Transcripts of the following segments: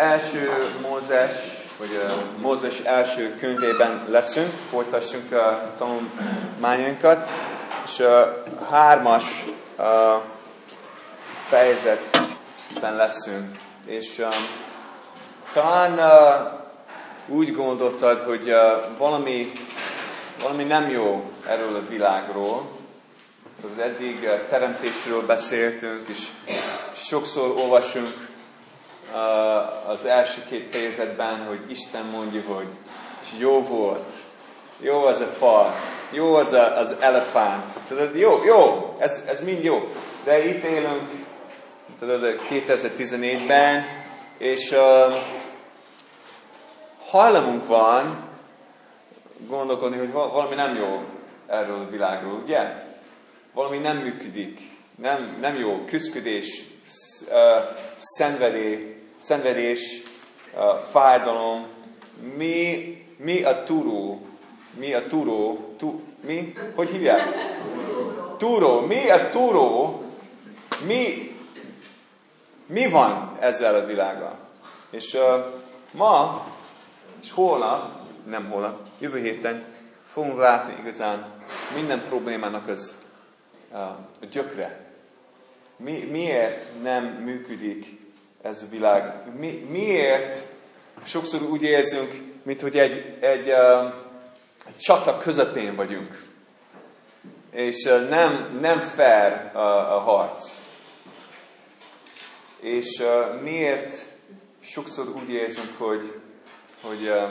első Mózes, vagy Mózes első könyvében leszünk, folytassunk a tanulmányainkat, és a hármas a fejezetben leszünk. És um, talán uh, úgy gondoltad, hogy uh, valami, valami nem jó erről a világról. Tudod, eddig teremtésről beszéltünk, és sokszor olvasunk az első két fejezetben, hogy Isten mondja, hogy és jó volt, jó az a fal, jó az a, az elefánt, tudod, jó, jó, ez, ez mind jó. De itt élünk, tudod, 2014-ben, és uh, hajlamunk van gondolkodni, hogy valami nem jó erről a világról, ugye? Valami nem működik, nem, nem jó, küzdködés, uh, szenvedés, szenvedés fájdalom. Mi, mi a turó? Mi a turó? Tu, mi? Hogy hívják? Turó. Mi a turó? Mi, mi van ezzel a világgal? És uh, ma és holnap, nem holnap, jövő héten fogunk látni igazán minden problémának az uh, a gyökre. Mi, miért nem működik ez a világ? Mi, miért sokszor úgy érzünk, mint hogy egy, egy, uh, egy csata közepén vagyunk. És uh, nem, nem fair a, a harc. És uh, miért sokszor úgy érzünk, hogy hogy uh,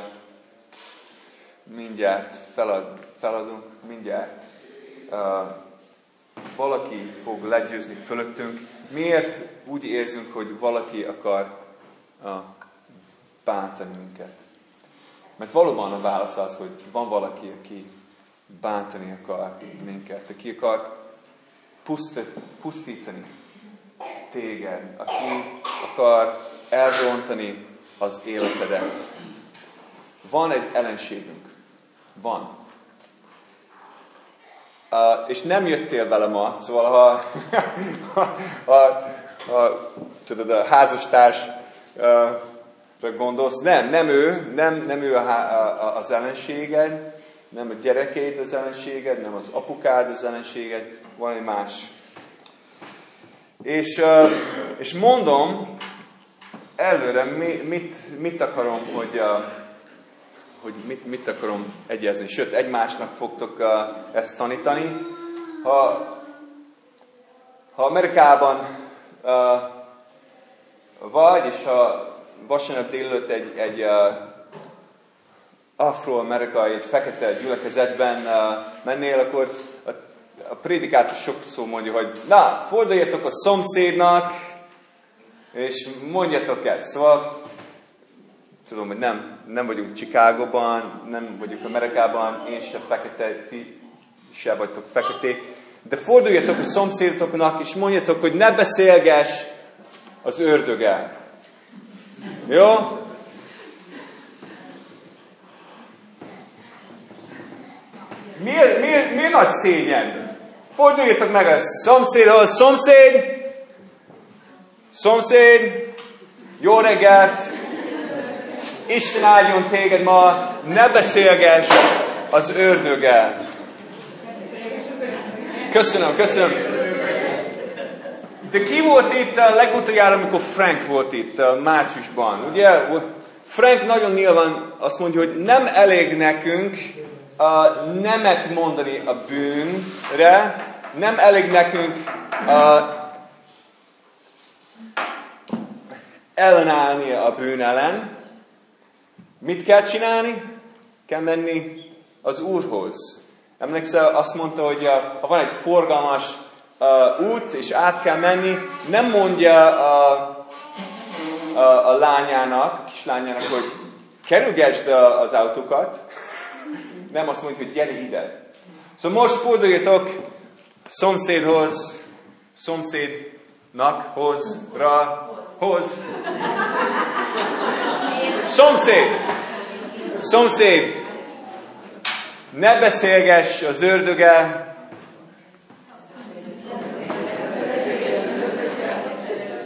mindjárt felad, feladunk, mindjárt uh, valaki fog legyőzni fölöttünk. Miért úgy érzünk, hogy valaki akar bántani minket? Mert valóban a válasz az, hogy van valaki, aki bántani akar minket, aki akar puszt, pusztítani téged, aki akar elrontani az életedet. Van egy ellenségünk. Van. Uh, és nem jöttél vele ma, szóval ha, ha, ha, ha tudod, a házastárs uh, gondolsz, nem, nem ő, nem, nem ő a, a, az ellenséged, nem a gyerekeid az ellenséged, nem az apukád az ellenséged, valami más. És, uh, és mondom előre, mi, mit, mit akarom, hogy uh, hogy mit, mit akarom egyezni. Sőt, egymásnak fogtok uh, ezt tanítani. Ha, ha Amerikában uh, vagy, és ha vasárnap délőtt egy, egy uh, afroamerikai, egy fekete gyülekezetben mennél, akkor a, a prédikátor sokszor mondja, hogy na, forduljatok a szomszédnak, és mondjatok ezt. Szóval Tudom, hogy nem, nem vagyunk Csikágóban, nem vagyunk Amerikában, én se fekete, ti se vagytok feketék. De forduljatok a szomszédotoknak, és mondjatok, hogy ne beszélgess az ördöggel. Jó? Mi, mi, mi nagy szégyen? Forduljatok meg a szomszédhoz, szomszéd, szomszéd, jó reggelt, Isten áldjon téged ma, ne beszélgess az ördöggel. Köszönöm, köszönöm. De ki volt itt a legutoljára, amikor Frank volt itt márciusban? Ugye, Frank nagyon nyilván azt mondja, hogy nem elég nekünk a nemet mondani a bűnre, nem elég nekünk a ellenállni a bűn ellen, Mit kell csinálni? Kell menni az Úrhoz. Emlékszel, azt mondta, hogy ha van egy forgalmas uh, út, és át kell menni, nem mondja a, a, a lányának, a kislányának, hogy kerülgesd az autókat, nem azt mondja, hogy gyere ide. Szóval most forduljatok szomszédhoz, szomszédnak, hoz, ra, hoz. Szomszéd! Szomszéd! Ne beszélgess az ördöge.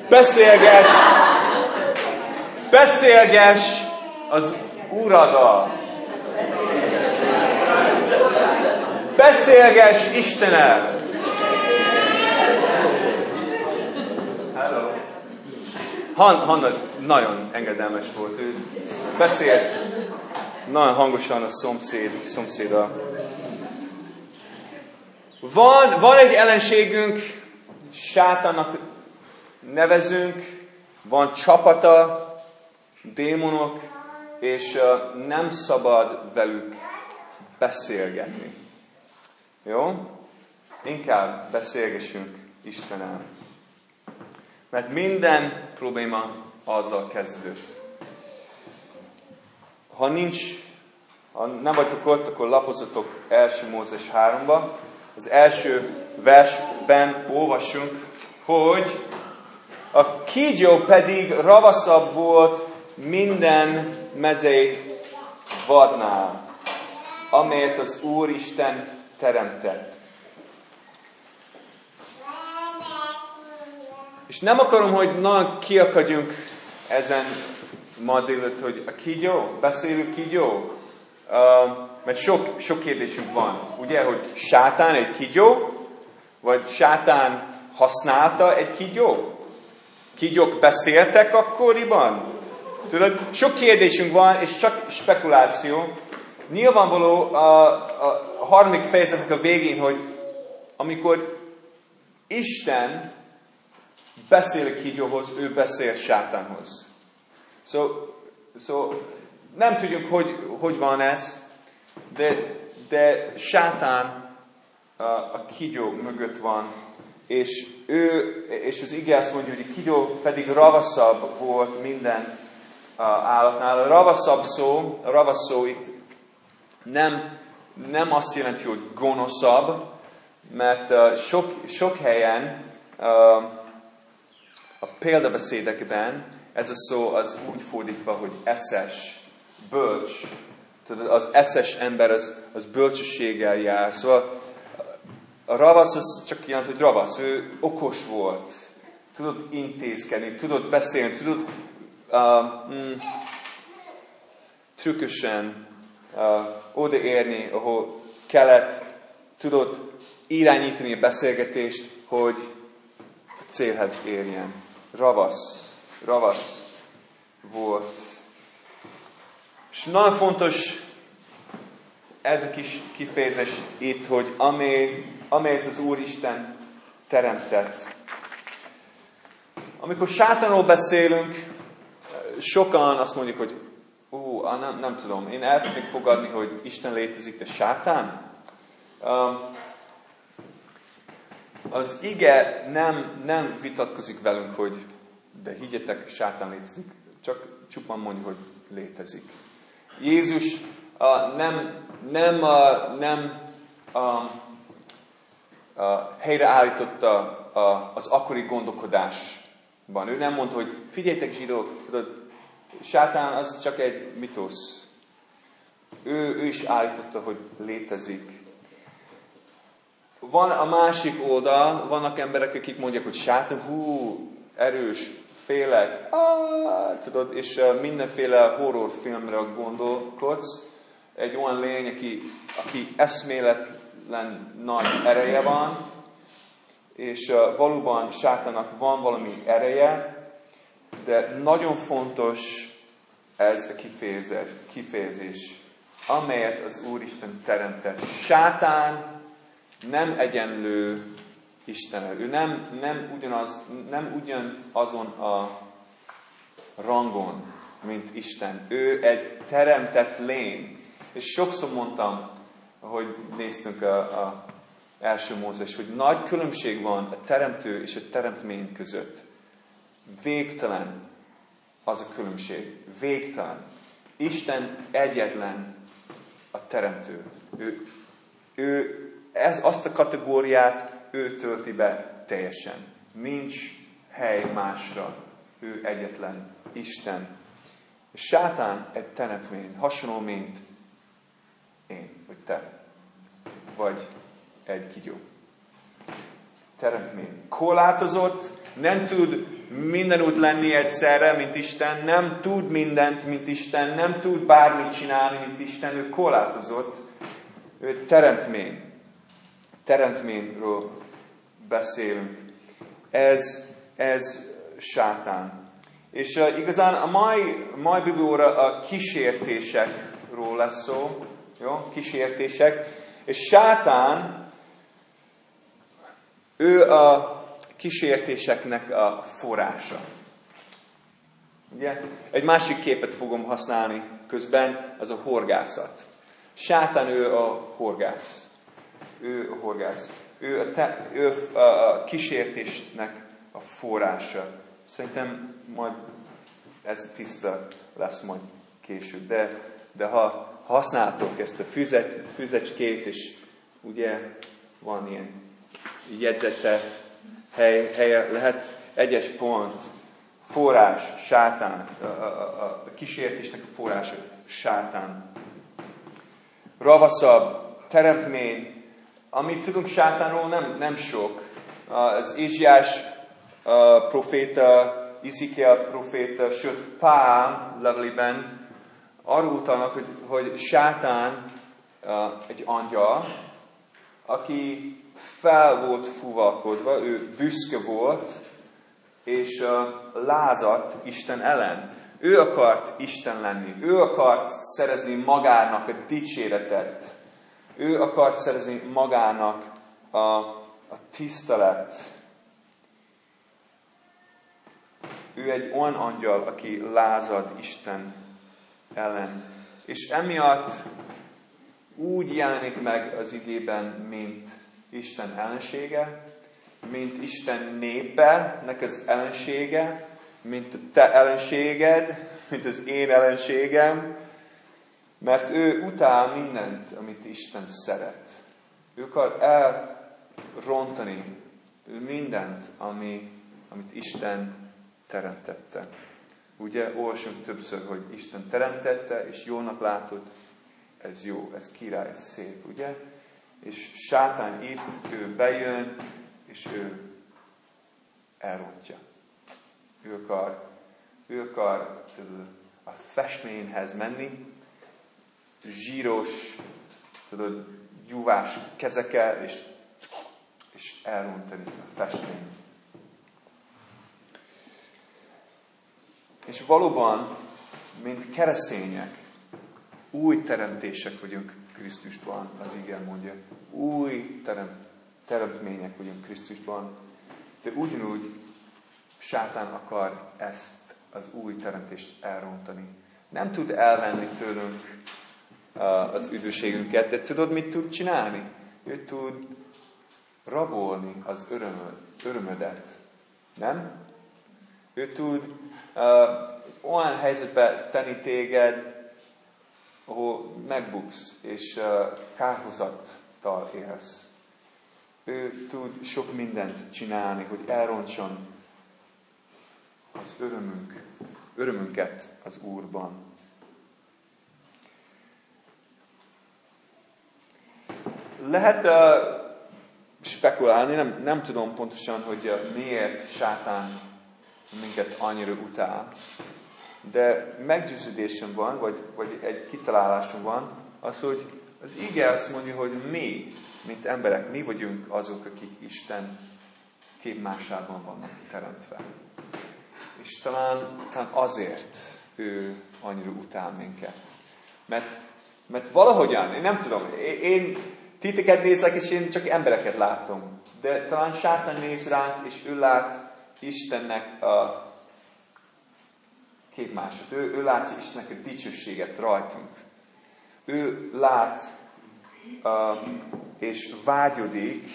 Beszélgess, Beszélges az Uraddal. Beszélges Istenel. Han, Hanna nagyon engedelmes volt. Ő beszélt nagyon hangosan a szomszéd, szomszéda. Van, van egy ellenségünk, sátának nevezünk, van csapata, démonok, és nem szabad velük beszélgetni. Jó? Inkább beszélgessünk Istennel. Mert minden probléma azzal kezdődött. Ha nincs, ha nem vagytok ott, akkor lapozatok első Mózes 3-ba. Az első versben olvassunk, hogy a kígyó pedig ravaszabb volt minden mezei vadnál, amelyet az Úristen teremtett. És nem akarom, hogy nagyon kiakadjunk ezen ma délőtt, hogy a kígyó, beszélünk kígyó, uh, mert sok, sok kérdésünk van. Ugye, hogy sátán egy kígyó, vagy sátán használta egy kígyó? Kígyók beszéltek akkoriban? Tudod, sok kérdésünk van, és csak spekuláció. Nyilvánvaló a, a harmadik fejezetnek a végén, hogy amikor Isten beszél kígyóhoz, ő beszél sátánhoz. Szóval so, nem tudjuk, hogy, hogy van ez, de, de sátán a, a kígyó mögött van, és ő, és az ige azt mondja, hogy a kígyó pedig ravaszabb volt minden állatnál. A ravaszabb szó, a ravasz szó itt nem, nem azt jelenti, hogy gonoszabb, mert sok, sok helyen a példabeszédekben ez a szó az úgy fordítva, hogy eszes, bölcs. Tudod, az eszes ember az, az bölcsességgel jár. Szóval a ravasz az csak jelent, hogy ravasz. Ő okos volt. Tudott intézkedni, tudott beszélni, tudott uh, mm, trükkösen uh, odaérni, ahol kellett, tudott irányítani a beszélgetést, hogy célhez érjen. Ravasz, ravasz volt. És nagyon fontos ez a kis kifejezés itt, hogy amely, amelyet az Úristen teremtett. Amikor sátánról beszélünk, sokan azt mondjuk, hogy ú, nem, nem tudom, én el tudnék fogadni, hogy Isten létezik, de sátán? Um, az ige nem, nem vitatkozik velünk, hogy de higgyetek, sátán létezik. Csak csupán mondja, hogy létezik. Jézus uh, nem, nem, uh, nem um, uh, helyreállította uh, az akkori gondolkodásban. Ő nem mondta, hogy figyeljetek zsidók, tudod, sátán az csak egy mitosz. Ő, ő is állította, hogy létezik. Van a másik oldal, vannak emberek, akik mondják, hogy sátán, hú, erős, félek, ah, tudod, és mindenféle horrorfilmre gondolkodsz. Egy olyan lény, aki, aki eszméletlen nagy ereje van, és valóban sátának van valami ereje, de nagyon fontos ez a kifejezés, kifejezés amelyet az Úristen teremtett. Sátán nem egyenlő Istenel. Ő nem, nem, ugyanaz, nem ugyanazon a rangon, mint Isten. Ő egy teremtett lény. És sokszor mondtam, hogy néztünk a, a első Mózes, hogy nagy különbség van a teremtő és a teremtmény között. Végtelen az a különbség. Végtelen. Isten egyetlen a teremtő. Ő, ő ez, azt a kategóriát ő tölti be teljesen. Nincs hely másra. Ő egyetlen Isten. A sátán egy teremtmény, hasonló, mint én, vagy te, vagy egy kigyó. Teremtmény. Korlátozott, nem tud mindenút lenni egyszerre, mint Isten, nem tud mindent, mint Isten, nem tud bármit csinálni, mint Isten, ő korlátozott, ő teremtmény. Teremtményről beszélünk. Ez, ez sátán. És uh, igazán a mai, mai biblióra a kísértésekről lesz szó. Jó? Kísértések. És sátán, ő a kísértéseknek a forrása. Ugye? Egy másik képet fogom használni közben, az a horgászat. Sátán ő a horgász. Ő horgász. Ő a, te, ő a kísértésnek a forrása. Szerintem majd ez tiszta lesz majd később. De, de ha használtok ezt a füzet, füzecskét, és ugye van ilyen jegyzete, hely, helye, lehet egyes pont, forrás, sátán, a, a, a kísértésnek a forrása, sátán. Ravaszabb, teremtmény, amit tudunk sátánról, nem, nem sok. Az Ézsiás proféta, Izikiel proféta, sőt Pál levelében arról utalnak, hogy, hogy sátán egy angyal, aki fel volt fuvalkodva, ő büszke volt, és lázadt Isten ellen. Ő akart Isten lenni, ő akart szerezni magának a dicséretet, ő akart szerezni magának a, a tisztelet. Ő egy olyan angyal, aki lázad Isten ellen. És emiatt úgy jelenik meg az igében, mint Isten ellensége, mint Isten népenek az ellensége, mint te ellenséged, mint az én ellenségem, mert ő utál mindent, amit Isten szeret. Ő akar elrontani mindent, ami, amit Isten teremtette. Ugye olvasunk többször, hogy Isten teremtette, és jónak látott, ez jó, ez király, ez szép, ugye? és sátán itt, ő bejön, és ő elrontja. Ő akar, ő akar a festményhez menni, zsíros, tudod, gyúvás kezekkel, és, és elrontani a festményt. És valóban, mint keresztények, új teremtések vagyunk Krisztusban, az igen mondja. Új terem, teremtmények vagyunk Krisztusban, de ugyanúgy sátán akar ezt az új teremtést elrontani. Nem tud elvenni tőlünk az üdvösségünket, de tudod, mit tud csinálni? Ő tud rabolni az örömöd, örömödet. Nem? Ő tud uh, olyan helyzetbe tenni téged, ahol megbuksz, és uh, kárhozattal élsz. Ő tud sok mindent csinálni, hogy elrontson az örömünk, örömünket az Úrban. Lehet uh, spekulálni, nem, nem tudom pontosan, hogy uh, miért sátán minket annyira utál, de meggyőződésem van, vagy, vagy egy kitalálásom van, az, hogy az ige azt mondja, hogy mi, mint emberek, mi vagyunk azok, akik Isten képmásában vannak teremtve. És talán, talán azért ő annyira utál minket. Mert, mert valahogyan, én nem tudom, én titeket nézek, és én csak embereket látom. De talán sátán néz ránk, és ő lát Istennek a képmásot. Ő, ő látja Istennek a dicsőséget rajtunk. Ő lát uh, és vágyodik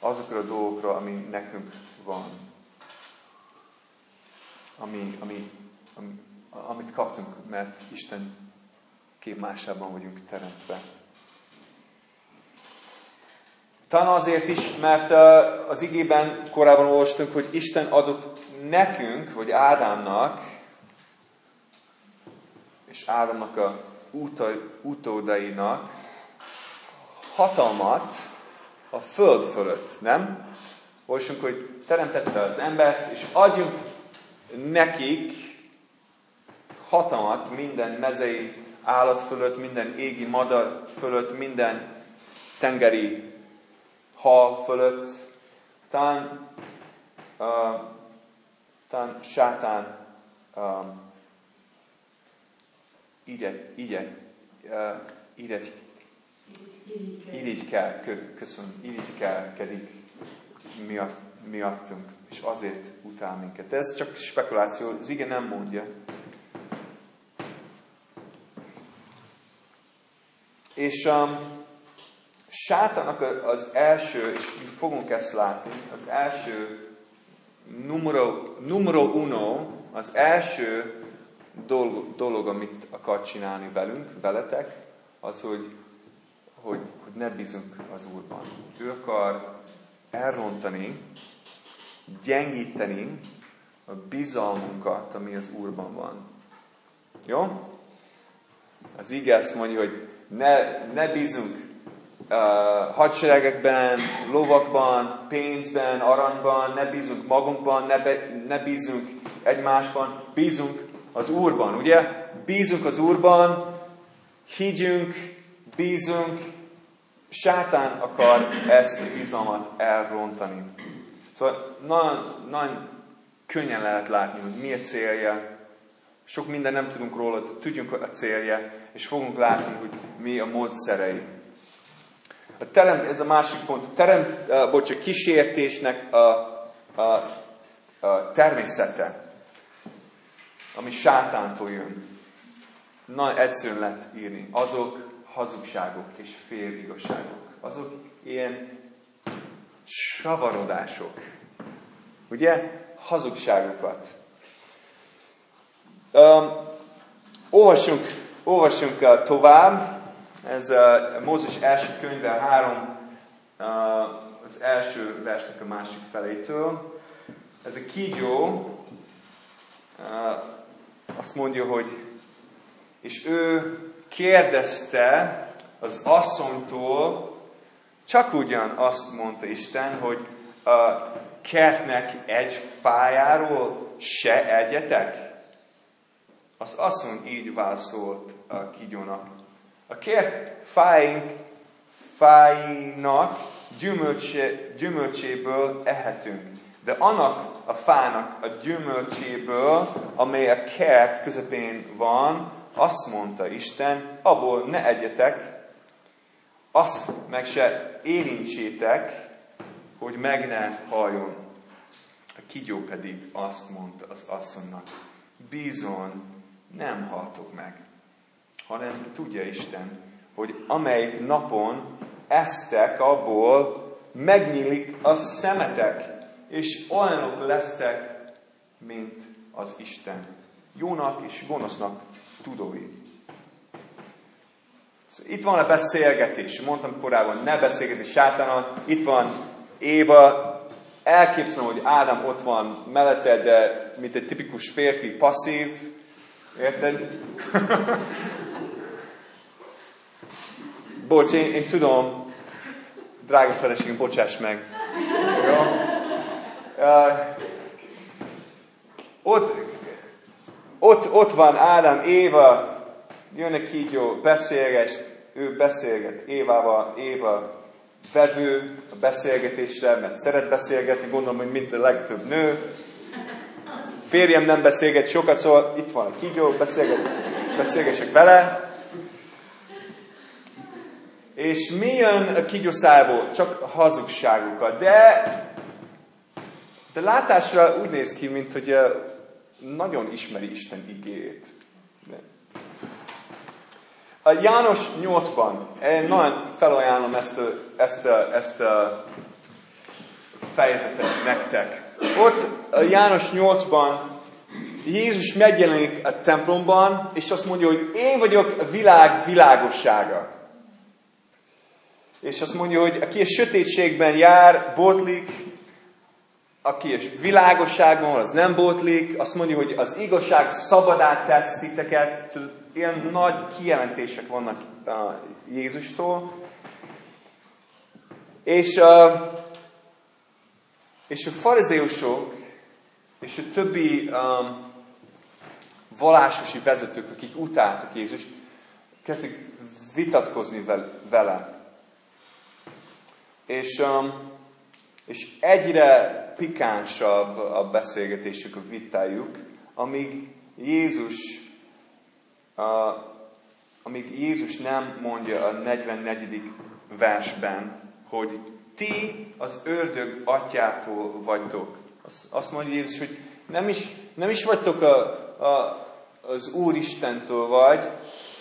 azokra a dolgokra, ami nekünk van. Ami, ami, ami, amit kaptunk, mert Isten képmásában vagyunk teremtve. Talán azért is, mert az igében korábban olvastunk, hogy Isten adott nekünk, vagy Ádámnak és Ádámnak a utódainak hatalmat a föld fölött, nem? Olvasunk, hogy teremtette az embert, és adjunk nekik hatalmat minden mezei állat fölött, minden égi madar fölött, minden tengeri hal fölött. Talán, uh, talán sátán um, ide, ide, uh, ide, így kell, köszönöm, így kellkedik miatt, miattunk, és azért utál minket. Ez csak spekuláció, az igen nem mondja. És um, sátának az első, és mi fogunk ezt látni, az első numero, numero uno, az első dolog, dolog, amit akar csinálni velünk, veletek, az, hogy, hogy, hogy ne bízunk az Úrban. Ő akar elrontani, gyengíteni a bizalmunkat, ami az Úrban van. Jó? Az ige azt mondja, hogy ne, ne bízunk hadseregekben, lovakban, pénzben, aranyban, ne bízunk magunkban, ne, be, ne bízunk egymásban, bízunk az Úrban, ugye? Bízunk az Úrban, higgyünk, bízunk, sátán akar ezt a bizalmat elrontani. Szóval nagyon, nagyon könnyen lehet látni, hogy mi a célja. Sok minden nem tudunk róla, tudjunk a célja, és fogunk látni, hogy mi a módszerei. A terem, ez a másik pont, a terem, uh, bocs, a kísértésnek a, a, a természete, ami sátántól jön. Nagyon egyszerűen lehet írni. Azok hazugságok és féligazságok. Azok ilyen savarodások. Ugye? Hazugságokat. Um, olvassunk, olvassunk tovább. Ez a Mózes első könyve három, az első versnek a másik felétől. Ez a kígyó azt mondja, hogy és ő kérdezte az asszonytól, csak ugyan azt mondta Isten, hogy a kertnek egy fájáról se egyetek? Az asszony így válaszolt a kígyónak. A kert fáink, fáinak gyümölcse, gyümölcséből ehetünk. De annak a fának a gyümölcséből, amely a kert közepén van, azt mondta Isten, abból ne egyetek, azt meg se érintsétek, hogy meg ne halljon. A kigyó pedig azt mondta az asszonynak, bízon, nem haltok meg, hanem tudja Isten, hogy amelyik napon eztek abból, megnyílik a szemetek, és olyanok lesztek, mint az Isten. Jónak és gonosznak tudói. Szóval itt van a beszélgetés. Mondtam korábban, ne beszélgetés sátánnal. Itt van Éva, elképzelem, hogy Ádám ott van mellette, de mint egy tipikus férfi, passzív. Érted? Bocs, én, én tudom, drága feleségem, bocsáss meg. Jó? Uh, ott ott, ott van Ádám, Éva, jön egy kígyó, beszélget, ő beszélget Évával, Éva vevő a beszélgetésre, mert szeret beszélgetni, gondolom, hogy mint a legtöbb nő. Férjem nem beszélget sokat, szóval itt van a kígyó, beszélget, beszélgesek vele. És mi jön a kígyó szájából? Csak hazugságokat. De, de látásra úgy néz ki, mint hogy nagyon ismeri Isten igét. A János 8-ban, én nagyon felajánlom ezt ezt ezt a fejezetet nektek. Ott a János 8-ban Jézus megjelenik a templomban, és azt mondja, hogy én vagyok a világ világossága. És azt mondja, hogy aki a sötétségben jár, botlik, aki és világosságban az nem bótlik, azt mondja, hogy az igazság szabadát tesz titeket. Ilyen nagy kijelentések vannak a Jézustól. És uh, És a farizeusok és a többi um, vallásosi vezetők, akik utáltak Jézust, kezdik vitatkozni vele. És, um, és egyre pikánsabb a beszélgetésük, a vitájuk, amíg Jézus, uh, amíg Jézus nem mondja a 44. versben, hogy ti az ördög atyától vagytok. Azt mondja Jézus, hogy nem is, nem is vagytok a, a, az Úr Istentől vagy,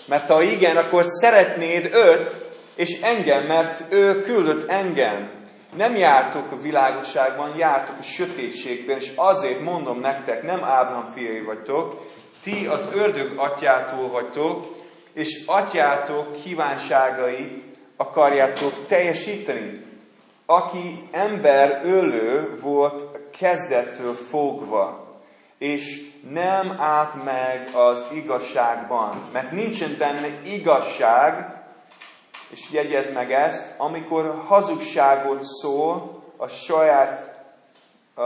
mert ha igen, akkor szeretnéd őt és engem, mert ő küldött engem. Nem jártok a világosságban, jártok a sötétségben, és azért mondom nektek, nem Ábraham fiai vagytok, ti az ördög atyától vagytok, és atyátok kívánságait akarjátok teljesíteni. Aki ember ölő volt kezdettől fogva, és nem állt meg az igazságban, mert nincsen benne igazság, és jegyez meg ezt, amikor hazugságot szól a saját, uh,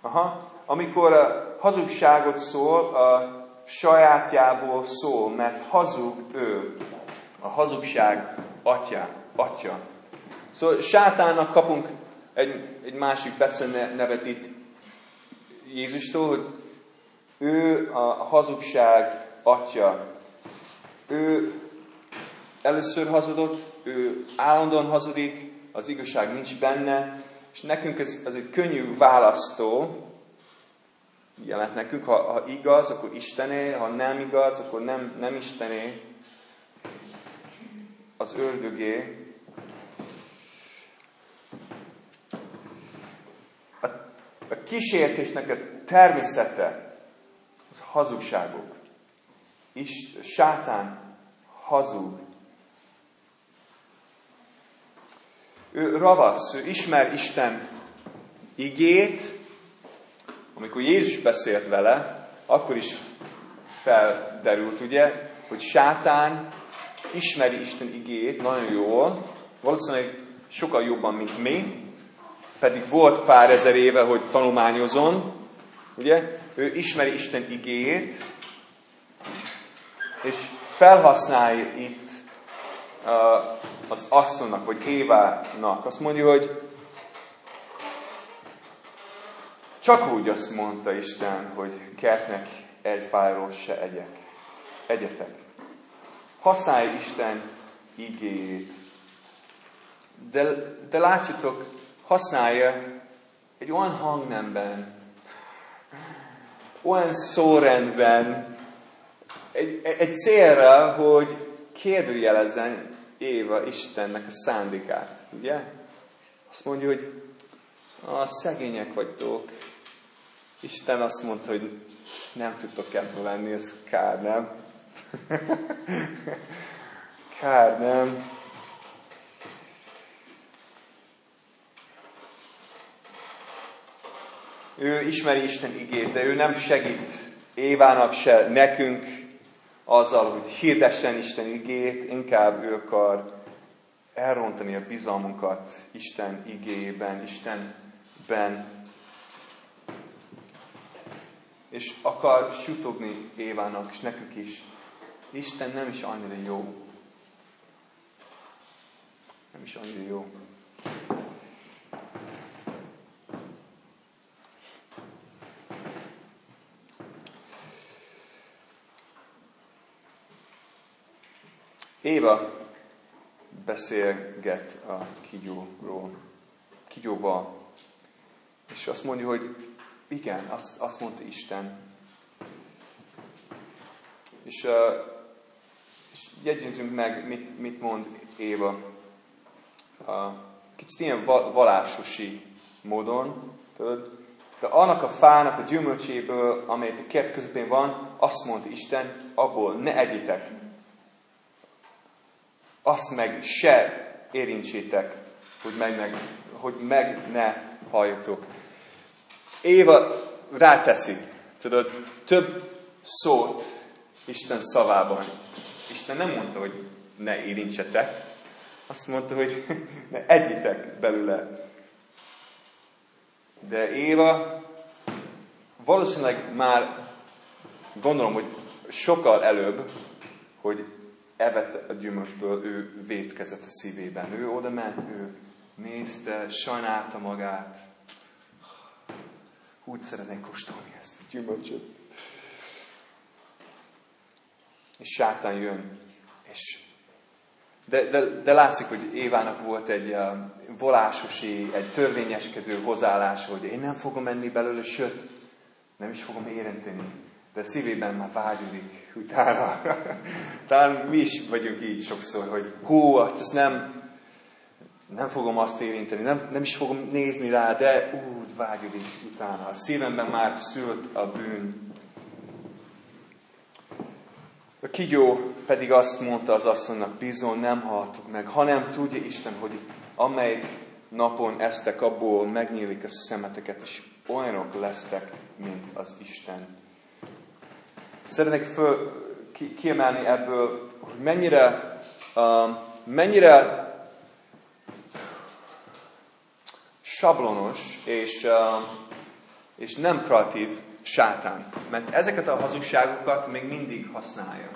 aha, amikor a hazugságot szól a sajátjából szól, mert hazug ő, a hazugság atya. atya. Szóval sátánnak kapunk egy, egy másik nevet itt Jézustól, hogy ő a hazugság atya. Ő először hazudott, ő állandóan hazudik, az igazság nincs benne, és nekünk ez, ez egy könnyű választó, jelent nekünk, ha, ha igaz, akkor Istené, ha nem igaz, akkor nem, nem Istené, az ördögé. A, a kísértésnek a természete az hazugságok. És sátán hazug. Ő ravasz, ő ismer Isten igét, amikor Jézus beszélt vele, akkor is felderült, ugye, hogy sátán ismeri Isten igét nagyon jól, valószínűleg sokkal jobban, mint mi, pedig volt pár ezer éve, hogy tanulmányozon, ugye? Ő ismeri Isten igét, és felhasználja itt uh, az asszonynak, vagy Évának. Azt mondja, hogy csak úgy azt mondta Isten, hogy kertnek egy fájról se egyek. Egyetek. Használja Isten igéjét. De, de látjátok, használja egy olyan hangnemben, olyan szórendben, egy, egy célra, hogy kérdőjelezzen Éva Istennek a szándékát, ugye? Azt mondja, hogy a szegények vagytok. Isten azt mondta, hogy nem tudtok ebből lenni, ez kár, nem? kár, nem? Ő ismeri Isten igét, de ő nem segít Évának se, nekünk azzal, hogy hirdessen Isten igét, inkább ő akar elrontani a bizalmunkat Isten igében, Istenben. És akar sutogni Évának, és nekünk is. Isten nem is annyira jó. Nem is annyira jó. Éva beszélget a kigyóról, kigyóval, és azt mondja, hogy igen, azt, azt mondta Isten. És, és jegyezzünk meg, mit, mit mond Éva. Kicsit ilyen valásosi módon, tudod? De annak a fának a gyümölcséből, amelyet a kert közepén van, azt mondta Isten, abból ne egyitek, azt meg se érintsétek, hogy meg, hogy meg ne halljatok. Éva ráteszi, tudod, több szót Isten szavában. Isten nem mondta, hogy ne érintsetek, azt mondta, hogy ne egyitek belőle. De Éva valószínűleg már gondolom, hogy sokkal előbb, hogy evett a gyümölcsből, ő vétkezett a szívében. Ő oda ment, ő nézte, sajnálta magát. Úgy szeretnék kóstolni ezt a gyümölcsöt. És sátán jön, és de, de, de látszik, hogy Évának volt egy uh, volásosi, egy törvényeskedő hozzáállás, hogy én nem fogom enni belőle sőt, nem is fogom érinteni. De szívében már vágyudik utána. Talán mi is vagyunk így sokszor, hogy hú, ezt nem, nem fogom azt érinteni, nem, nem is fogom nézni rá, de úgy vágyudik utána. A szívemben már szült a bűn. A kigyó pedig azt mondta az asszonynak, bizony nem halltuk meg, hanem tudja Isten, hogy amelyik napon eztek abból, megnyílik a szemeteket, és olyanok lesztek, mint az Isten. Szeretnék föl, ki, kiemelni ebből, hogy mennyire, uh, mennyire sablonos és, uh, és nem kreatív sátán. Mert ezeket a hazugságokat még mindig használja.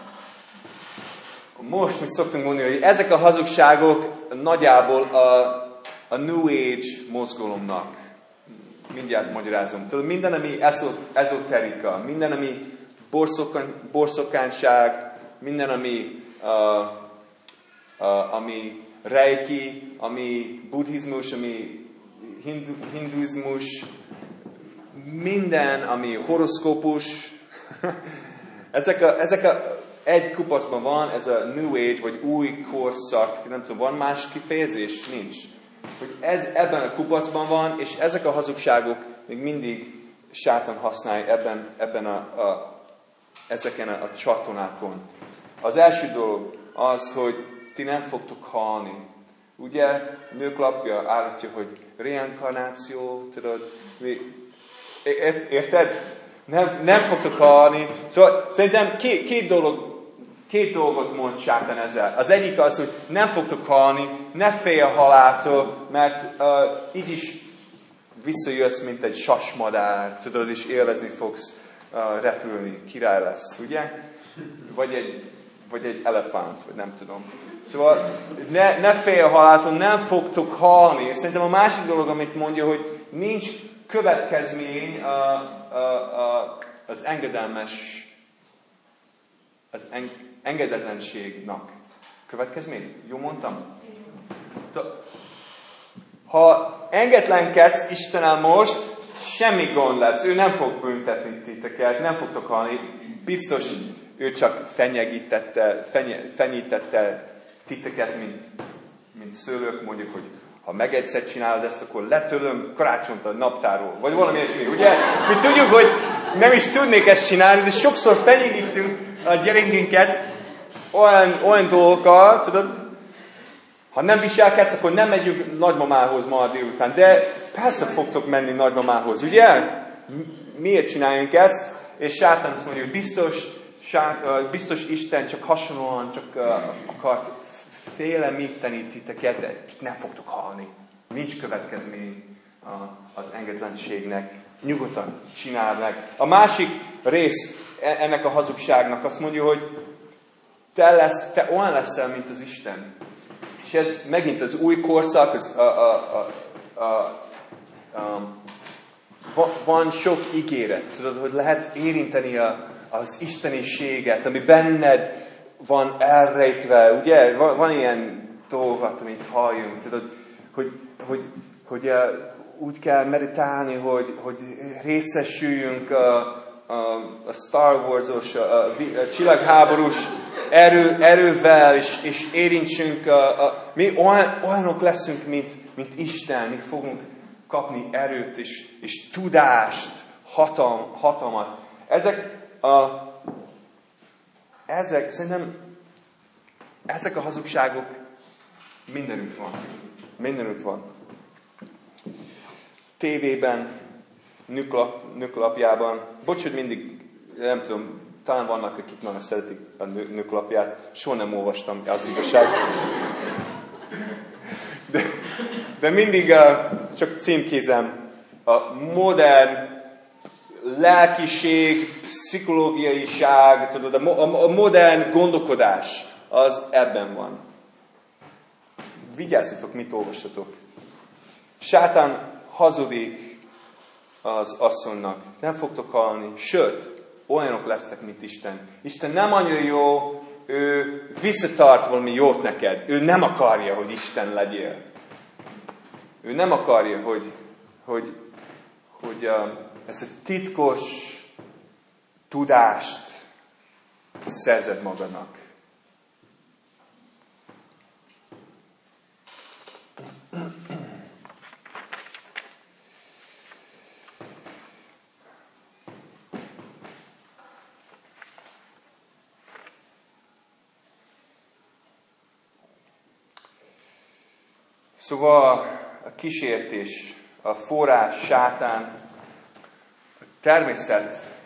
Most mi szoktunk mondani, hogy ezek a hazugságok nagyjából a, a New Age mozgalomnak. Mindjárt magyarázom. Tudod, minden, ami ezoterika, minden, ami borszokánság, minden, ami, uh, uh, ami reiki, ami buddhizmus, ami hindu, hinduzmus, minden, ami horoszkópus, ezek a, ezek a, egy kupacban van, ez a New Age, vagy új korszak, nem tudom, van más kifejezés? Nincs. Hogy ez ebben a kupacban van, és ezek a hazugságok még mindig sátan használja ebben, ebben a, a, ezeken a, csatornákon. Az első dolog az, hogy ti nem fogtok halni. Ugye, nők lapja állítja, hogy reinkarnáció, tudod, mi, érted? Nem, nem fogtok halni. Szóval szerintem két, két, dolog, két dolgot mond sátán ezzel. Az egyik az, hogy nem fogtok halni, ne félj a haláltól, mert uh, így is visszajössz, mint egy sasmadár, tudod, és élvezni fogsz repülni, király lesz, ugye? Vagy egy, vagy egy elefánt, vagy nem tudom. Szóval ne, ne félj a haláltól, nem fogtok halni. És szerintem a másik dolog, amit mondja, hogy nincs következmény a, a, a, az engedelmes, az en, engedetlenségnek. Következmény? Jó mondtam? Ha engedlenkedsz Istenel most, semmi gond lesz. Ő nem fog büntetni titeket, nem fogtok halni. Biztos ő csak fenyegítette, fenye, fenyítette titeket, mint, mint szőlők, mondjuk, hogy ha meg egyszer csinálod ezt, akkor letölöm karácsont a naptáról. Vagy valami ilyesmi, ugye? Mi tudjuk, hogy nem is tudnék ezt csinálni, de sokszor fenyegítünk a gyerekünket olyan, olyan dolgokkal, tudod, ha nem viselkedsz, akkor nem megyünk nagymamához ma délután. De persze fogtok menni nagymamához, ugye? Miért csináljunk ezt? És sátán azt mondja, hogy biztos, biztos Isten csak hasonlóan csak akart félemíteni titeket, de nem fogtok halni. Nincs következmény az engedlenségnek. Nyugodtan csinál meg. A másik rész e- ennek a hazugságnak azt mondja, hogy te, lesz, te olyan leszel, mint az Isten. És ez megint az új korszak, az, a, a, a, a, a, van sok ígéret, tudod, hogy lehet érinteni a, az isteniséget, ami benned van elrejtve, ugye? Van, van ilyen dolgot, amit halljunk, tudod, hogy, hogy, hogy uh, úgy kell meditálni, hogy, hogy részesüljünk a, a, a Star Wars-os, a, a, a csillagháborús erő, erővel, és, és érintsünk, a, a, mi olyan, olyanok leszünk, mint, mint Isten, mi fogunk kapni erőt és, és tudást, hatalm, hatalmat. Ezek a, ezek, szerintem ezek a hazugságok mindenütt van. Mindenütt van. Nőklap, nőklapjában. Bocs, hogy mindig, nem tudom, talán vannak, akik nagyon szeretik a nő, nőklapját. Soha nem olvastam, az igazság. De, de mindig csak címkézem a modern lelkiség, pszichológiaiság, tudod, a, modern gondolkodás az ebben van. Vigyázzatok, mit olvasatok. Sátán hazudik az asszonynak. Nem fogtok halni, sőt, olyanok lesztek, mint Isten. Isten nem annyira jó, ő visszatart valami jót neked. Ő nem akarja, hogy Isten legyél. Ő nem akarja, hogy, hogy, hogy ezt a titkos tudást szerzed magadnak. Szóval kísértés, a forrás, sátán, a természet,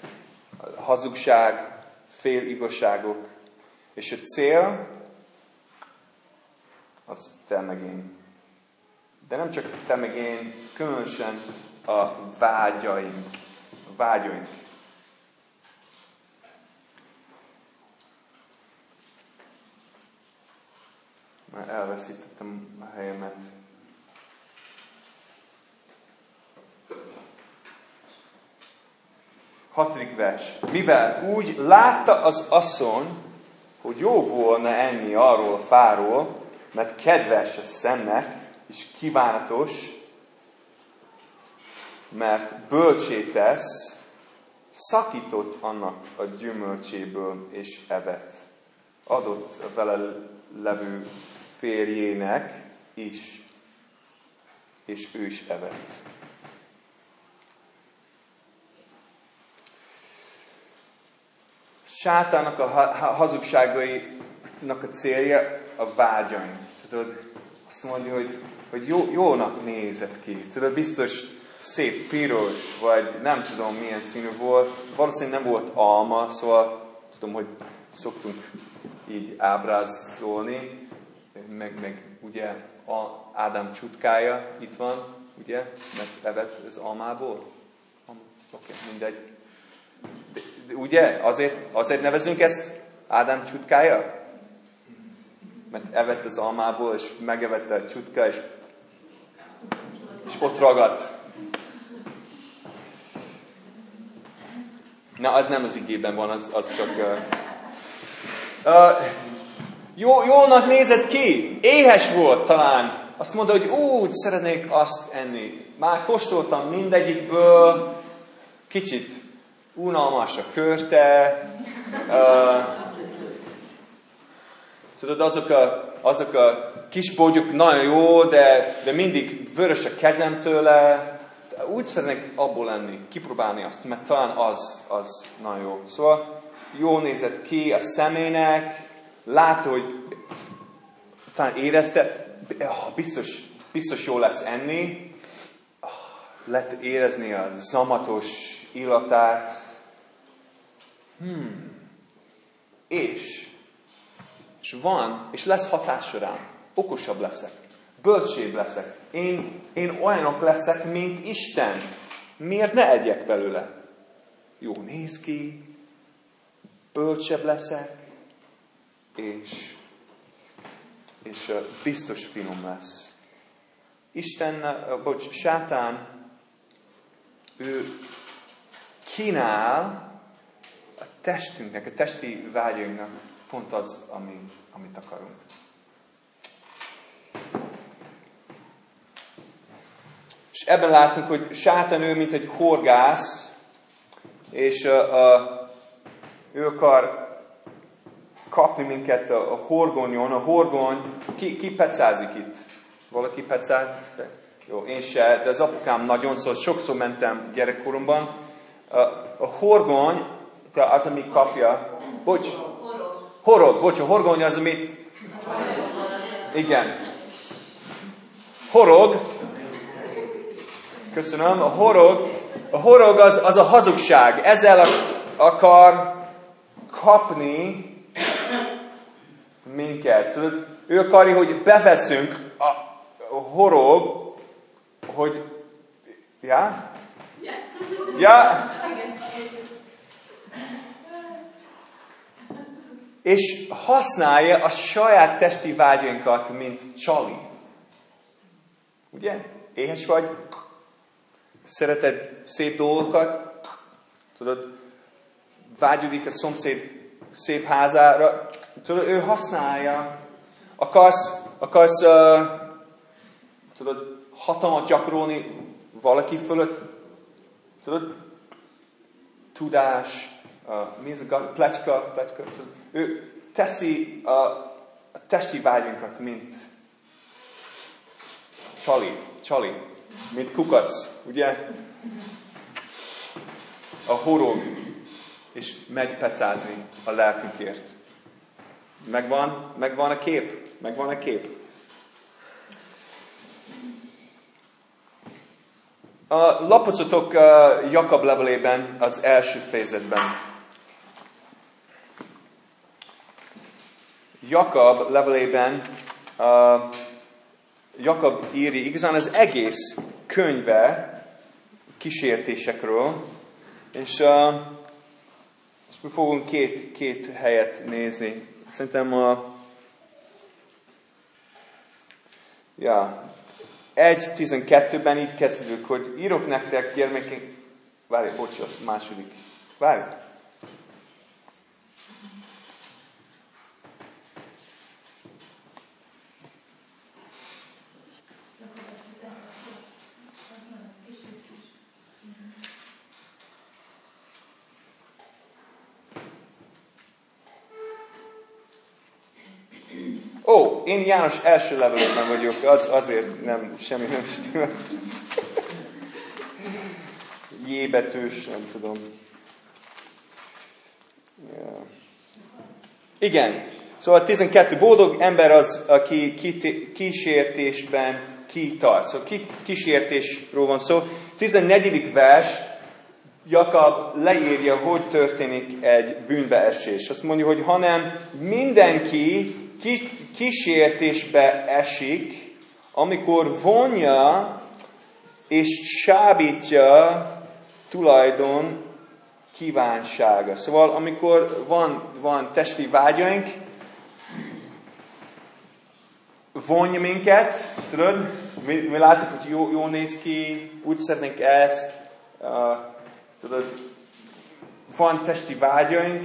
a hazugság, féligazságok, és a cél, az te meg én. De nem csak te meg én, különösen a vágyaink. A vágyaink. Már elveszítettem a helyemet. Hatodik vers. Mivel úgy látta az asszony, hogy jó volna enni arról a fáról, mert kedves a szemnek, és kívánatos, mert bölcsé tesz, szakított annak a gyümölcséből, és evett. Adott a vele levő férjének is, és ő is evett. Sátának a hazugságainak a célja a vágyaink. Tudod, azt mondja, hogy, hogy jó, jónak nézett ki. Tudod, biztos szép piros, vagy nem tudom milyen színű volt. Valószínűleg nem volt alma, szóval tudom, hogy szoktunk így ábrázolni, meg, meg ugye a Ádám csutkája itt van, ugye, mert evett az almából. Oké, okay, mindegy. Ugye, azért, azért nevezünk ezt Ádám csutkája? Mert evett az almából, és megevette a csutka, és, és ott ragadt. Na, az nem az igében van, az, az csak... Uh, uh, jó, jónak nézett ki, éhes volt talán. Azt mondta, hogy úgy szeretnék azt enni. Már kóstoltam mindegyikből, kicsit unalmas a körte. Uh, tudod, azok a, azok a kis bogyuk nagyon jó, de, de mindig vörös a kezem tőle. Úgy szeretnék abból lenni, kipróbálni azt, mert talán az, az nagyon jó. Szóval jó nézett ki a szemének, látta, hogy talán érezte, oh, biztos, biztos jó lesz enni, oh, lehet érezni a zamatos illatát. Hmm. És, és van, és lesz hatás rám. Okosabb leszek, bölcsébb leszek. Én, én olyanok leszek, mint Isten. Miért ne egyek belőle? Jó néz ki, bölcsebb leszek, és, és biztos finom lesz. Isten, bocs, sátán, ő kínál testünknek, a testi vágyainknak pont az, ami, amit akarunk. És ebben látunk, hogy sátán ő, mint egy horgász, és uh, uh, ő akar kapni minket a, a horgonyon. A horgony, ki, ki pecázik itt? Valaki pecál? Jó, én se, de az apukám nagyon, szóval sokszor mentem gyerekkoromban. A, a horgony, te az, ami kapja. Bocs. Horog. bocs, a horgony az, amit... Igen. Horog. Köszönöm. A horog, a horog az, az a hazugság. Ezzel akar kapni minket. Ő akarja, hogy beveszünk a horog, hogy Ja? Ja? És használja a saját testi vágyainkat, mint csali. Ugye? Éhes vagy? Szereted szép dolgokat? Tudod, vágyudik a szomszéd szép házára. Tudod, ő használja. Akarsz, akarsz uh, tudod, hatalmat gyakorolni valaki fölött, tudod, tudás, mi ez a plecska, plecska ő teszi a, a testi vágyunkat, mint csali, csali, mint kukac, ugye? A horog, és megy pecázni a lelkünkért. Megvan, megvan a kép? Megvan a kép? A lapozatok uh, Jakab levelében az első fejezetben. Jakab levelében uh, Jakab írja igazán az egész könyve kísértésekről, és, uh, és mi fogunk két, két helyet nézni. Szerintem a ja, 1.12-ben így kezdődik, hogy írok nektek gyermekeink, várj, bocs, az második. Várj. Én János első levelében vagyok, az, azért nem, semmi nem stimmel. Jébetős, nem tudom. Igen. Szóval 12. Boldog ember az, aki kísértésben kitart. Szóval kísértésről van szó. 14. vers, Jakab leírja, hogy történik egy bűnbeesés. Azt mondja, hogy hanem mindenki kísértésbe esik, amikor vonja és sábítja tulajdon kívánsága. Szóval amikor van, van testi vágyaink, vonja minket, tudod, mi, mi látjuk, hogy jó, jó néz ki, úgy szeretnénk ezt, uh, tudod, van testi vágyaink,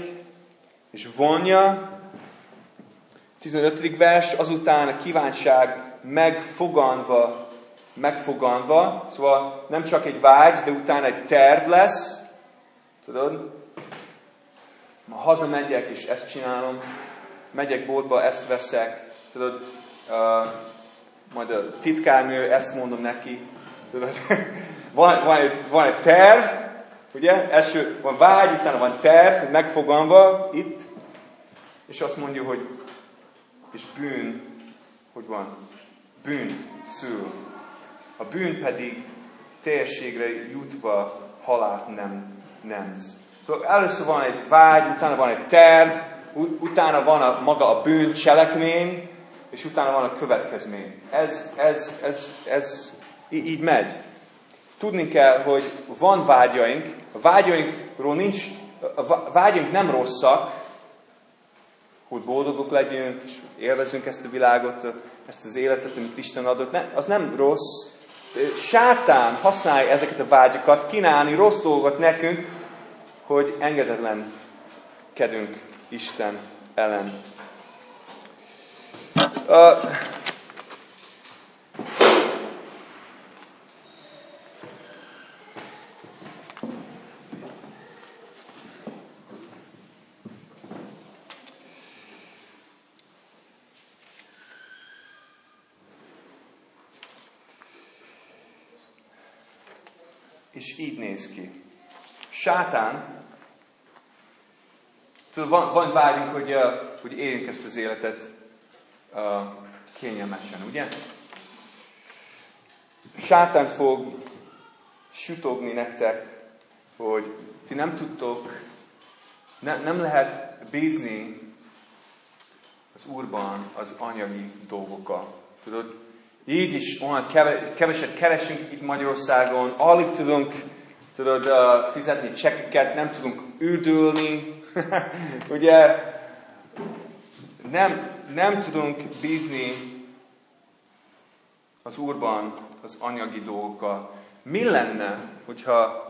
és vonja, 15. vers, azután a kívánság megfoganva, megfoganva, szóval nem csak egy vágy, de utána egy terv lesz, tudod? Ma hazamegyek és ezt csinálom, megyek boltba, ezt veszek, tudod? Uh, majd a titkárnő, ezt mondom neki, tudod? van, van, egy, van egy terv, ugye? Első van vágy, utána van terv, megfoganva itt, és azt mondja, hogy és bűn, hogy van? Bűnt szül. A bűn pedig teljességre jutva halált nem nemz. Szóval először van egy vágy, utána van egy terv, utána van a, maga a bűn cselekmény, és utána van a következmény. Ez, ez, ez, ez így megy. Tudni kell, hogy van vágyaink, a vágyainkról nincs, a vágyaink nem rosszak, hogy boldogok legyünk, és élvezünk ezt a világot, ezt az életet, amit Isten adott. Ne, az nem rossz. Sátán használja ezeket a vágyakat, kínálni rossz dolgot nekünk, hogy engedetlenkedünk Isten ellen. És így néz ki. Sátán, tudod, van, van vágyunk, hogy, hogy éljünk ezt az életet uh, kényelmesen, ugye? Sátán fog sütogni nektek, hogy ti nem tudtok, ne, nem lehet bízni az Úrban az anyagi dolgokkal. Tudod, így is olyan keveset keresünk itt Magyarországon, alig tudunk tudod, fizetni csekkeket, nem tudunk üdülni, ugye nem, nem tudunk bízni az Úrban az anyagi dolgokkal. Mi lenne, hogyha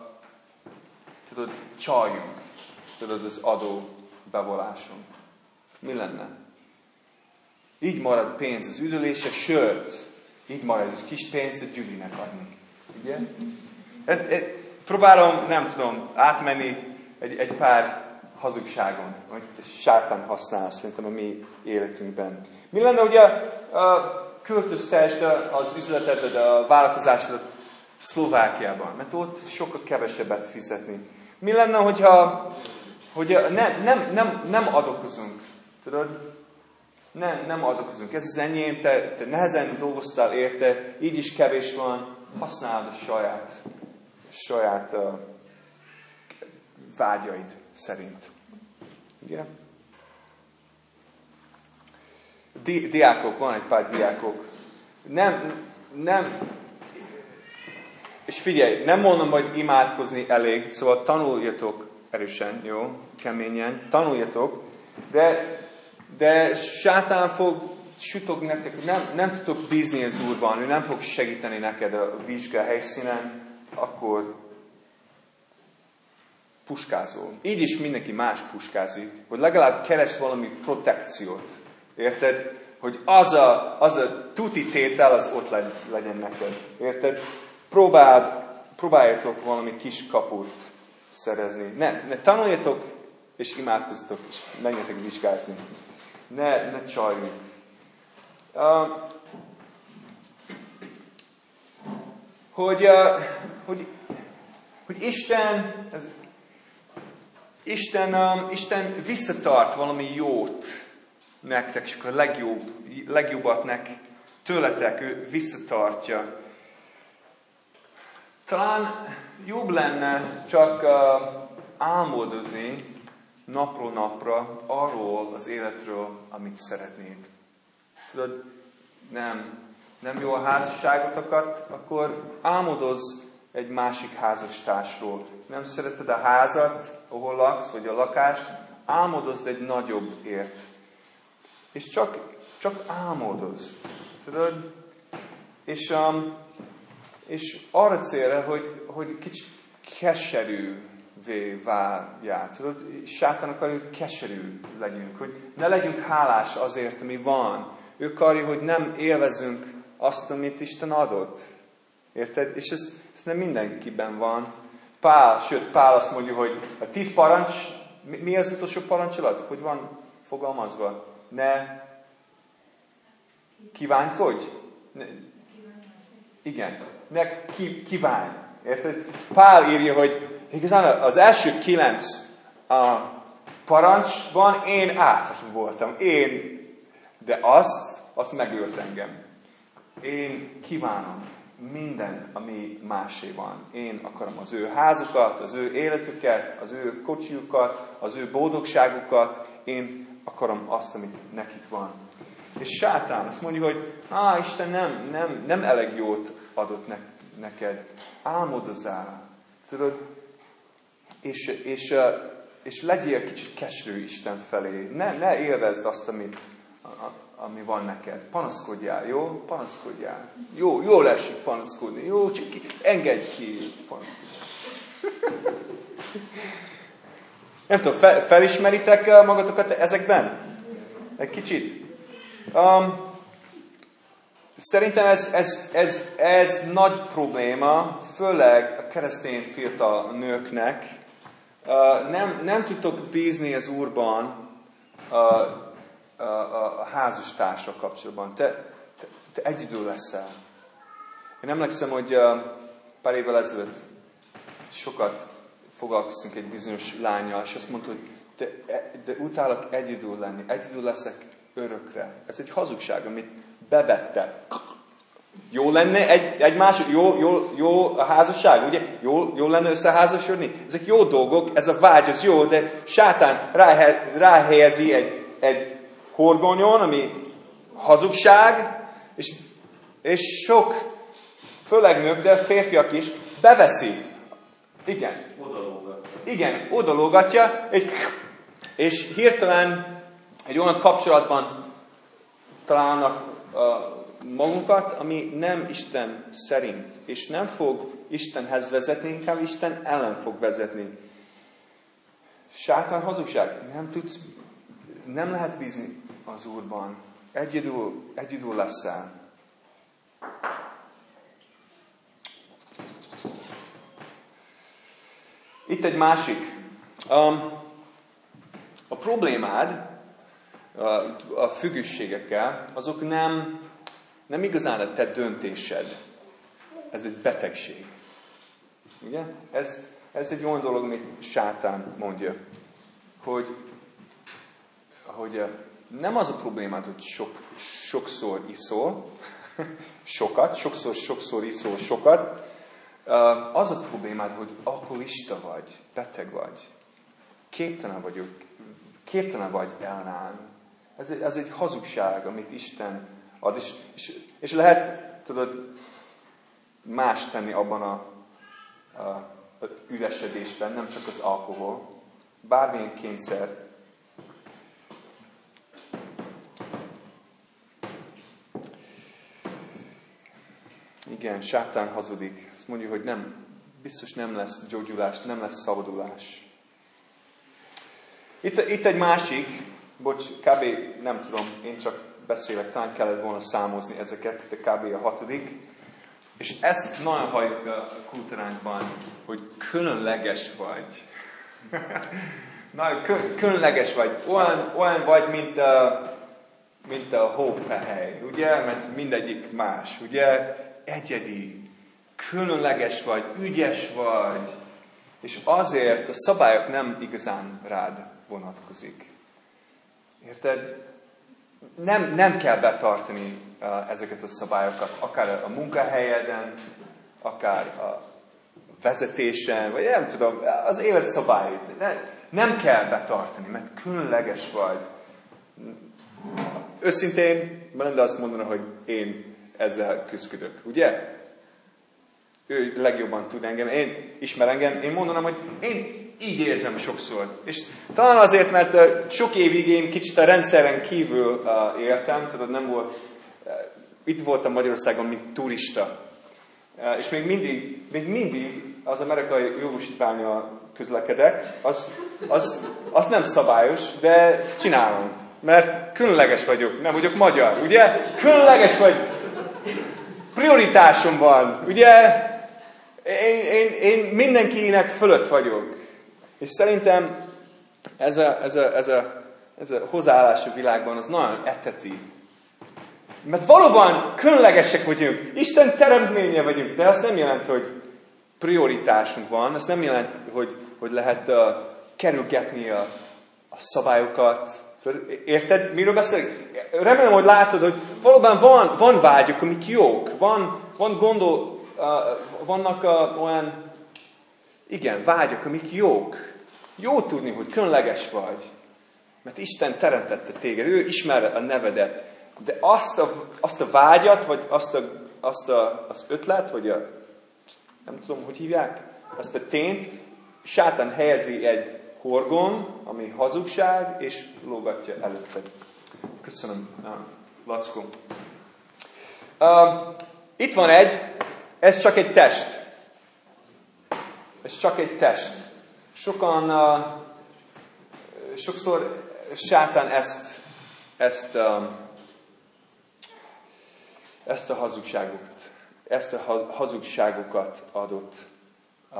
tudod, csaljunk, tudod, az adó bevoláson? Mi lenne? Így marad pénz az üdülése, sőt, így marad az kis pénzt a Gyülinek adni. Ugye? Ez, ez, próbálom, nem tudom, átmenni egy, egy pár hazugságon, amit sátán használ szerintem a mi életünkben. Mi lenne, ugye költöztest az üzletedet, a vállalkozásodat Szlovákiában, mert ott sokkal kevesebbet fizetni. Mi lenne, hogyha, hogyha ne, nem, nem, nem adokozunk? Tudod? Nem, nem adokozunk. Ez az enyém, te, te nehezen dolgoztál érte, így is kevés van, használd a saját, saját uh, vágyaid szerint. Ugye? Di- diákok, van egy pár diákok. Nem, nem, és figyelj, nem mondom, hogy imádkozni elég, szóval tanuljatok erősen, jó, keményen, tanuljatok, de, de sátán fog sütog nektek, hogy nem, nem tudtok bízni az Úrban, ő nem fog segíteni neked a vizsga helyszínen, akkor puskázol. Így is mindenki más puskázik, hogy legalább keresd valami protekciót. Érted? Hogy az a, az a tuti tétel az ott legyen neked. Érted? Próbáld, próbáljatok valami kis kaput szerezni. Ne, ne tanuljatok, és imádkozzatok, és menjetek vizsgázni. Ne, ne csaljunk. Uh, hogy, uh, hogy, hogy Isten, ez Isten, um, Isten visszatart valami jót nektek, akkor a legjobb, legjobbat nek tőletek ő visszatartja. Talán jobb lenne csak uh, álmodozni napról napra arról az életről, amit szeretnéd. Tudod, nem, nem jó a házasságotokat, akkor álmodozz egy másik házastársról. Nem szereted a házat, ahol laksz, vagy a lakást, álmodozd egy nagyobb ért. És csak, csak álmodozd. Tudod? És, um, és arra célra, hogy, hogy kicsit keserűvé váljál. Tudod? Sátán akarja, hogy keserű legyünk, hogy ne legyünk hálás azért, ami van. Ő akarja, hogy nem élvezünk azt, amit Isten adott. Érted? És ez, ez nem mindenkiben van. Pál, sőt, Pál azt mondja, hogy a tíz parancs, mi, mi az utolsó parancsolat? Hogy van fogalmazva? Ne kívánkodj? Ne, igen, ne ki, kívánj. Érted? Pál írja, hogy igazán az első kilenc a parancsban én ártatlan voltam. Én, de azt, azt megőrt engem. Én kívánom mindent, ami másé van. Én akarom az ő házukat, az ő életüket, az ő kocsiukat, az ő boldogságukat. Én akarom azt, amit nekik van. És sátán azt mondja, hogy á, Isten nem, nem, nem elég jót adott ne, neked. Álmodozál. Tudod? És, és, és legyél kicsit keserű Isten felé. Ne, ne élvezd azt, amit, ami van neked. Panaszkodjál, jó? Panaszkodjál. Jó, jó esik panaszkodni. Jó, csak ki, engedj ki. Nem tudom, fel, felismeritek magatokat ezekben? Egy kicsit. Um, szerintem ez, ez, ez, ez nagy probléma, főleg a keresztény fiatal nőknek. Uh, nem, nem tudtok bízni az Úrban, uh, a, a házastársak kapcsolatban. Te, te, te egyidő leszel. Én emlékszem, hogy pár évvel ezelőtt sokat foglalkoztunk egy bizonyos lányjal, és azt mondta, hogy te, de utálok egyidő lenni, egyidő leszek örökre. Ez egy hazugság, amit bevette. Jó lenne egy, másik, jó, jó, jó a házasság, ugye? Jó, jó lenne összeházasodni? Ezek jó dolgok, ez a vágy, ez jó, de sátán ráhelyezi egy, egy horgonyon, ami hazugság, és És sok, főleg nők, de férfiak is, beveszi. Igen. Odalógatja. Igen, odalógatja, és, és hirtelen egy olyan kapcsolatban találnak uh, magunkat, ami nem Isten szerint, és nem fog Istenhez vezetni, inkább Isten ellen fog vezetni. Sátán hazugság. Nem tudsz, nem lehet bízni az Úrban. Egyedül, egyedül leszel. Itt egy másik. Um, a problémád a, függőségekkel, azok nem, nem igazán a te döntésed. Ez egy betegség. Ugye? Ez, ez egy olyan dolog, amit sátán mondja, hogy, hogy nem az a problémád, hogy sok, sokszor iszol, sokat, sokszor, sokszor iszol sokat, az a problémád, hogy alkoholista vagy, beteg vagy, képtelen vagyok, képtelen vagy ellenállni. Ez ez egy hazugság, amit Isten ad. És, és, és lehet, tudod, más tenni abban a, a, a üresedésben, nem csak az alkohol. Bármilyen kényszer. Igen, sátán hazudik. Azt mondja, hogy nem, biztos nem lesz gyógyulás, nem lesz szabadulás. Itt, itt egy másik, bocs, kb. nem tudom, én csak beszélek, talán kellett volna számozni ezeket, de kb. a hatodik. És ezt nagyon halljuk a kultúránkban, hogy különleges vagy. nagyon különleges vagy. Olyan, olyan vagy, mint a, mint a hópehely, ugye? Mert mindegyik más, ugye? Egyedi, különleges vagy, ügyes vagy, és azért a szabályok nem igazán rád vonatkozik. Érted? Nem, nem kell betartani ezeket a szabályokat, akár a munkahelyeden, akár a vezetésen, vagy nem tudom, az élet szabályait. Ne, nem kell betartani, mert különleges vagy. Őszintén, Melinda azt mondana, hogy én ezzel küzdök, ugye? Ő legjobban tud engem, én ismer engem, én mondanám, hogy én így érzem sokszor. És talán azért, mert sok évig én kicsit a rendszeren kívül éltem, tudod, nem volt, itt voltam Magyarországon, mint turista. És még mindig, még mindig az amerikai jóvosítványa közlekedek, az, az, az nem szabályos, de csinálom. Mert különleges vagyok, nem vagyok magyar, ugye? Különleges vagy. Prioritásom van, ugye? Én, én, én mindenkinek fölött vagyok. És szerintem ez a, ez a, ez a, ez a hozzáállás a világban az nagyon eteti. Mert valóban különlegesek vagyunk, Isten teremtménye vagyunk, de azt nem jelent, hogy prioritásunk van, azt nem jelent, hogy, hogy lehet uh, kerülgetni a, a szabályokat. Érted, miről beszélek? Remélem, hogy látod, hogy valóban van, van vágyok, amik jók, van, van gondol, uh, vannak uh, olyan, igen, vágyok, amik jók. Jó tudni, hogy különleges vagy, mert Isten teremtette téged, ő ismer a nevedet, de azt a, azt a vágyat, vagy azt, a, azt a, az ötlet, vagy a, nem tudom, hogy hívják, azt a tényt, sátán helyezi egy horgon, ami hazugság, és lógatja előtted. Köszönöm, Lackó. Uh, itt van egy, ez csak egy test. Ez csak egy test. Sokan, sokszor sátán ezt, ezt, ezt a hazugságot, ezt a hazugságokat adott,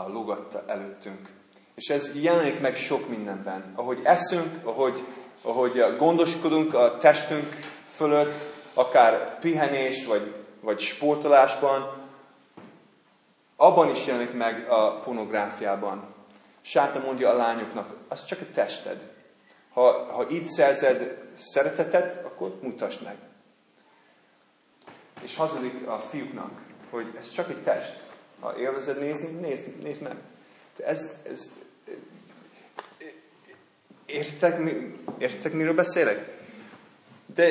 logatta előttünk. És ez jelenik meg sok mindenben. Ahogy eszünk, ahogy, ahogy gondoskodunk a testünk fölött, akár pihenés, vagy, vagy sportolásban, abban is jelenik meg a pornográfiában. Sáta mondja a lányoknak, az csak a tested. Ha, ha így szerzed szeretetet, akkor mutasd meg. És hazudik a fiúknak, hogy ez csak egy test. Ha élvezed nézni, nézd, nézd meg. De ez, ez értek, értek, miről beszélek? De,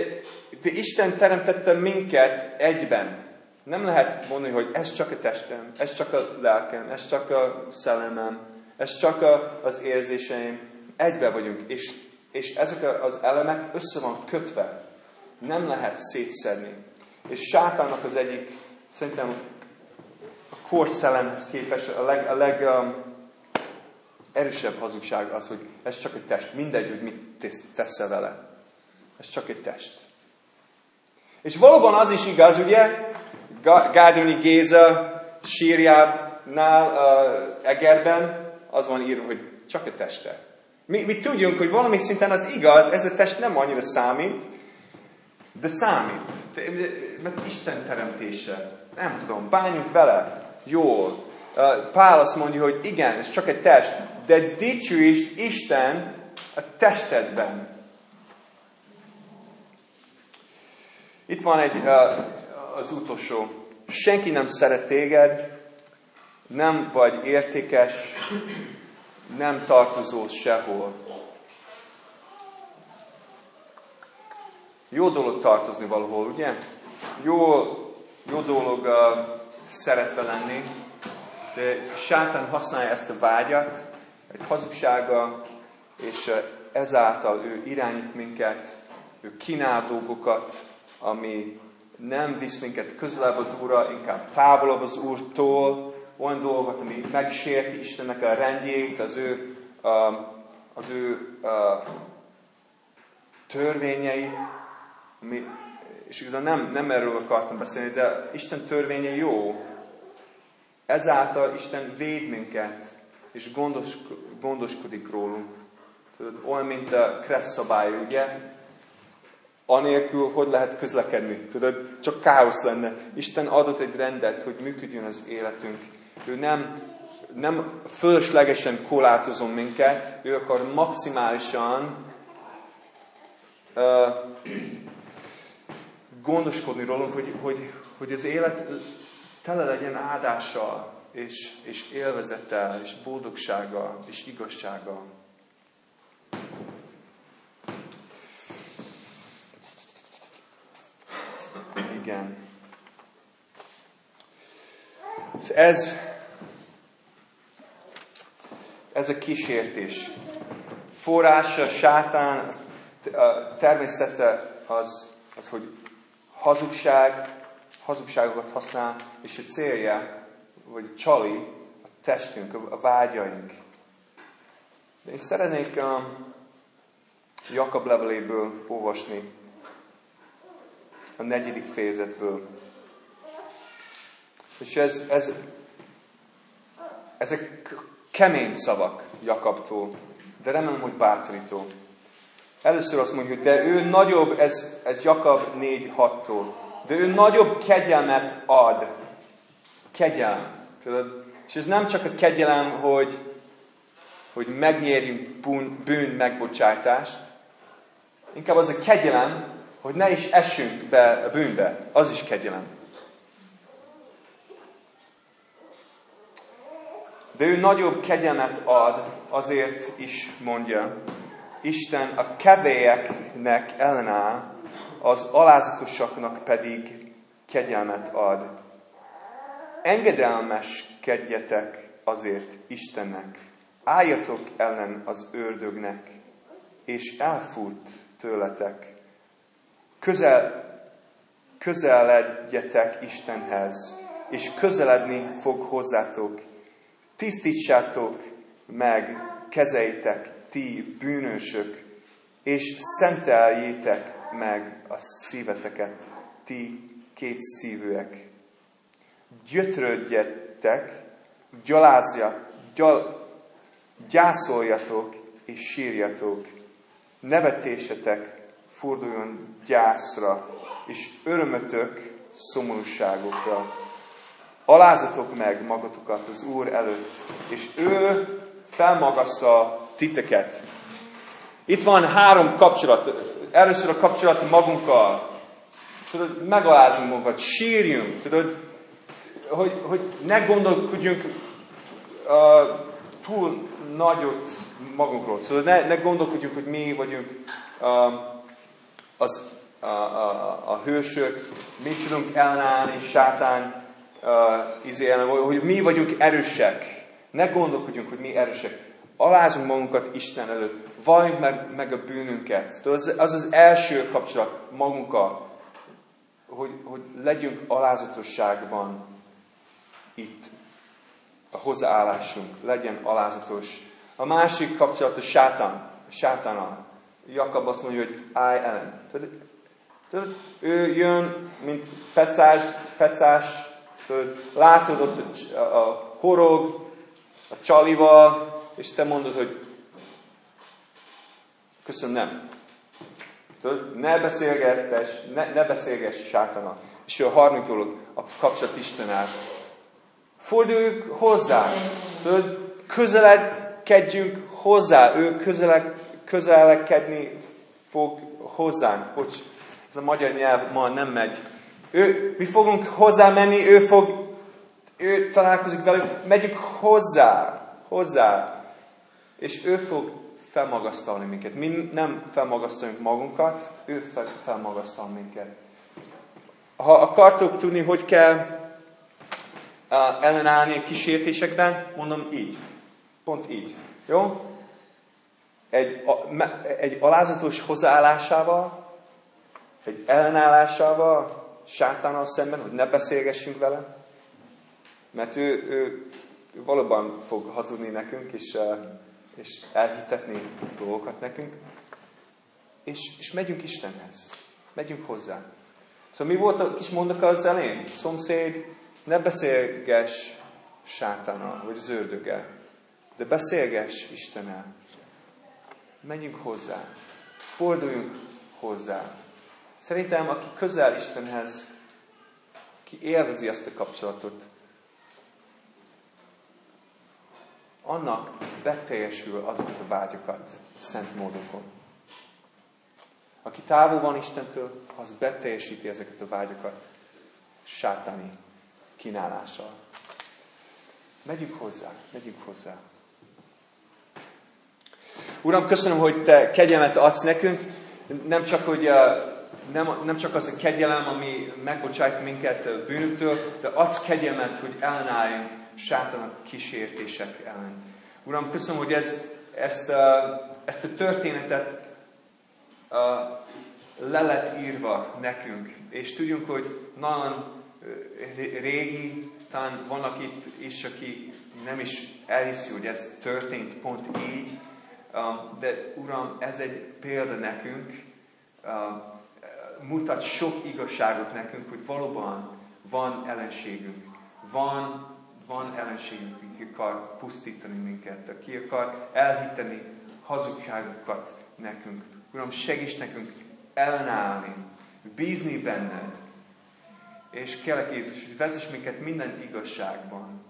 de Isten teremtette minket egyben. Nem lehet mondani, hogy ez csak a testem, ez csak a lelkem, ez csak a szellemem, ez csak a, az érzéseim. Egybe vagyunk, és, és ezek az elemek össze van kötve. Nem lehet szétszedni. És sátánnak az egyik, szerintem a korszellemhez képest a leg, a leg um, erősebb hazugság az, hogy ez csak egy test. Mindegy, hogy mit teszel vele. Ez csak egy test. És valóban az is igaz, ugye? Gádoni Géza sírjánál uh, Egerben az van írva, hogy csak a teste. Mi, mi tudjunk, hogy valami szinten az igaz, ez a test nem annyira számít, de számít. Mert Isten teremtése. Nem tudom, bánjunk vele. Jól. Pál azt mondja, hogy igen, ez csak egy test, de dicsőítsd Isten a testedben. Itt van egy, az utolsó. Senki nem szeret téged, nem vagy értékes, nem tartozol sehol. Jó dolog tartozni valahol, ugye? Jó, jó dolog uh, szeretve lenni, de sátán használja ezt a vágyat, egy hazugsága, és uh, ezáltal ő irányít minket, ő kínál dolgokat, ami nem visz minket közelebb az Úrra, inkább távolabb az Úrtól, olyan dolgokat, ami megsérti Istennek a rendjét, az ő, az ő törvényei, ami, és igazán nem, nem erről akartam beszélni, de Isten törvénye jó. Ezáltal Isten véd minket, és gondos, gondoskodik rólunk. Tudod, olyan, mint a kressz szabály, ugye? Anélkül, hogy lehet közlekedni. Tudod, csak káosz lenne. Isten adott egy rendet, hogy működjön az életünk. Ő nem, nem fölöslegesen korlátozom minket, ő akar maximálisan uh, gondoskodni rólunk, hogy, hogy, hogy az élet tele legyen áldással, és, és élvezettel, és boldogsággal, és igazsággal. Igen. Ez, ez a kísértés. Forrása, sátán, a természete az, az, hogy hazugság, hazugságokat használ, és a célja, vagy csali a testünk, a vágyaink. De én szeretnék a Jakab leveléből olvasni, a negyedik fejezetből. És ez, ez, ezek kemény szavak Jakabtól, de remélem, hogy bátorító. Először azt mondja, hogy de ő nagyobb, ez, ez Jakab 4.6-tól, de ő nagyobb kegyelmet ad. Kegyelm. Tudod? És ez nem csak a kegyelem, hogy, hogy megnyerjünk bűn, bűn megbocsátást, inkább az a kegyelem, hogy ne is esünk be a bűnbe. Az is kegyelem. De ő nagyobb kegyelmet ad, azért is mondja, Isten a kevélyeknek ellenáll, az alázatosaknak pedig kegyelmet ad. Engedelmeskedjetek azért Istennek, álljatok ellen az ördögnek, és elfut tőletek. Közel, közeledjetek Istenhez, és közeledni fog hozzátok. Tisztítsátok meg kezeitek, ti bűnösök, és szenteljétek meg a szíveteket, ti két szívűek. Gyötrődjetek, gyalázja, gyal, gyászoljatok és sírjatok. Nevetésetek forduljon gyászra, és örömötök szomorúságokra. Alázatok meg magatokat az Úr előtt, és ő felmagaszta titeket. Itt van három kapcsolat. Először a kapcsolat magunkkal. Tudod, megalázunk magunkat, sírjunk, tudod, hogy, hogy ne gondolkodjunk uh, túl nagyot magunkról. Tudod, ne, ne gondolkodjunk, hogy mi vagyunk uh, az a, a, a hősök, mit tudunk ellenállni sátán uh, izélni, hogy mi vagyunk erősek. Ne gondolkodjunk, hogy mi erősek. Alázunk magunkat Isten előtt. Valljunk meg, meg a bűnünket. Az, az az első kapcsolat magunkkal, hogy, hogy legyünk alázatosságban itt. A hozzáállásunk legyen alázatos. A másik kapcsolat a sátán. Sátánnal. Jakab azt mondja, hogy állj ellen. Tudod, tudod, ő jön, mint pecás, pecás tudod, látod ott a, a horog, a csalival, és te mondod, hogy köszönöm, nem. Ne beszélgettes, ne, ne beszélgess sátana. És a harmadik dolog, a kapcsolat Istennel. Forduljuk hozzá. Tudod, közeledkedjünk hozzá. Ő közelek, közelekedni fog hozzánk. Bocs, ez a magyar nyelv ma nem megy. Ő, mi fogunk hozzá menni, ő fog, ő találkozik velünk, megyünk hozzá, hozzá. És ő fog felmagasztalni minket. Mi nem felmagasztalunk magunkat, ő fel, felmagasztal minket. Ha akartok tudni, hogy kell uh, ellenállni a kísértésekben, mondom így. Pont így. Jó? Egy, a, egy alázatos hozzáállásával, egy ellenállásával, sátánnal szemben, hogy ne beszélgessünk vele, mert ő, ő, ő valóban fog hazudni nekünk, és uh, és elhitetni dolgokat nekünk, és, és megyünk Istenhez. Megyünk hozzá. Szóval mi volt a kis mondok az elén? Szomszéd, ne beszélgess sátánnal, vagy az de beszélgess Istennel. Menjünk hozzá. Forduljunk hozzá. Szerintem, aki közel Istenhez, ki élvezi azt a kapcsolatot, annak beteljesül azokat a vágyakat szent módokon. Aki távol van Istentől, az beteljesíti ezeket a vágyakat sátáni kínálással. Megyünk hozzá, megyünk hozzá. Uram, köszönöm, hogy Te kegyelmet adsz nekünk, nem csak, hogy nem, nem csak az a kegyelem, ami megbocsájt minket bűnöktől, de adsz kegyelmet, hogy ellenálljunk sátán kísértések ellen. Uram, köszönöm, hogy ez, ezt, ezt a történetet le lett írva nekünk, és tudjunk, hogy nagyon régi, talán vannak itt is, aki nem is elhiszi, hogy ez történt pont így, de Uram, ez egy példa nekünk, mutat sok igazságot nekünk, hogy valóban van ellenségünk, van van ellenségünk, aki akar pusztítani minket, aki akar elhitteni hazugságokat nekünk. Uram, segíts nekünk ellenállni, bízni benned, és kérlek Jézus, hogy vezess minket minden igazságban,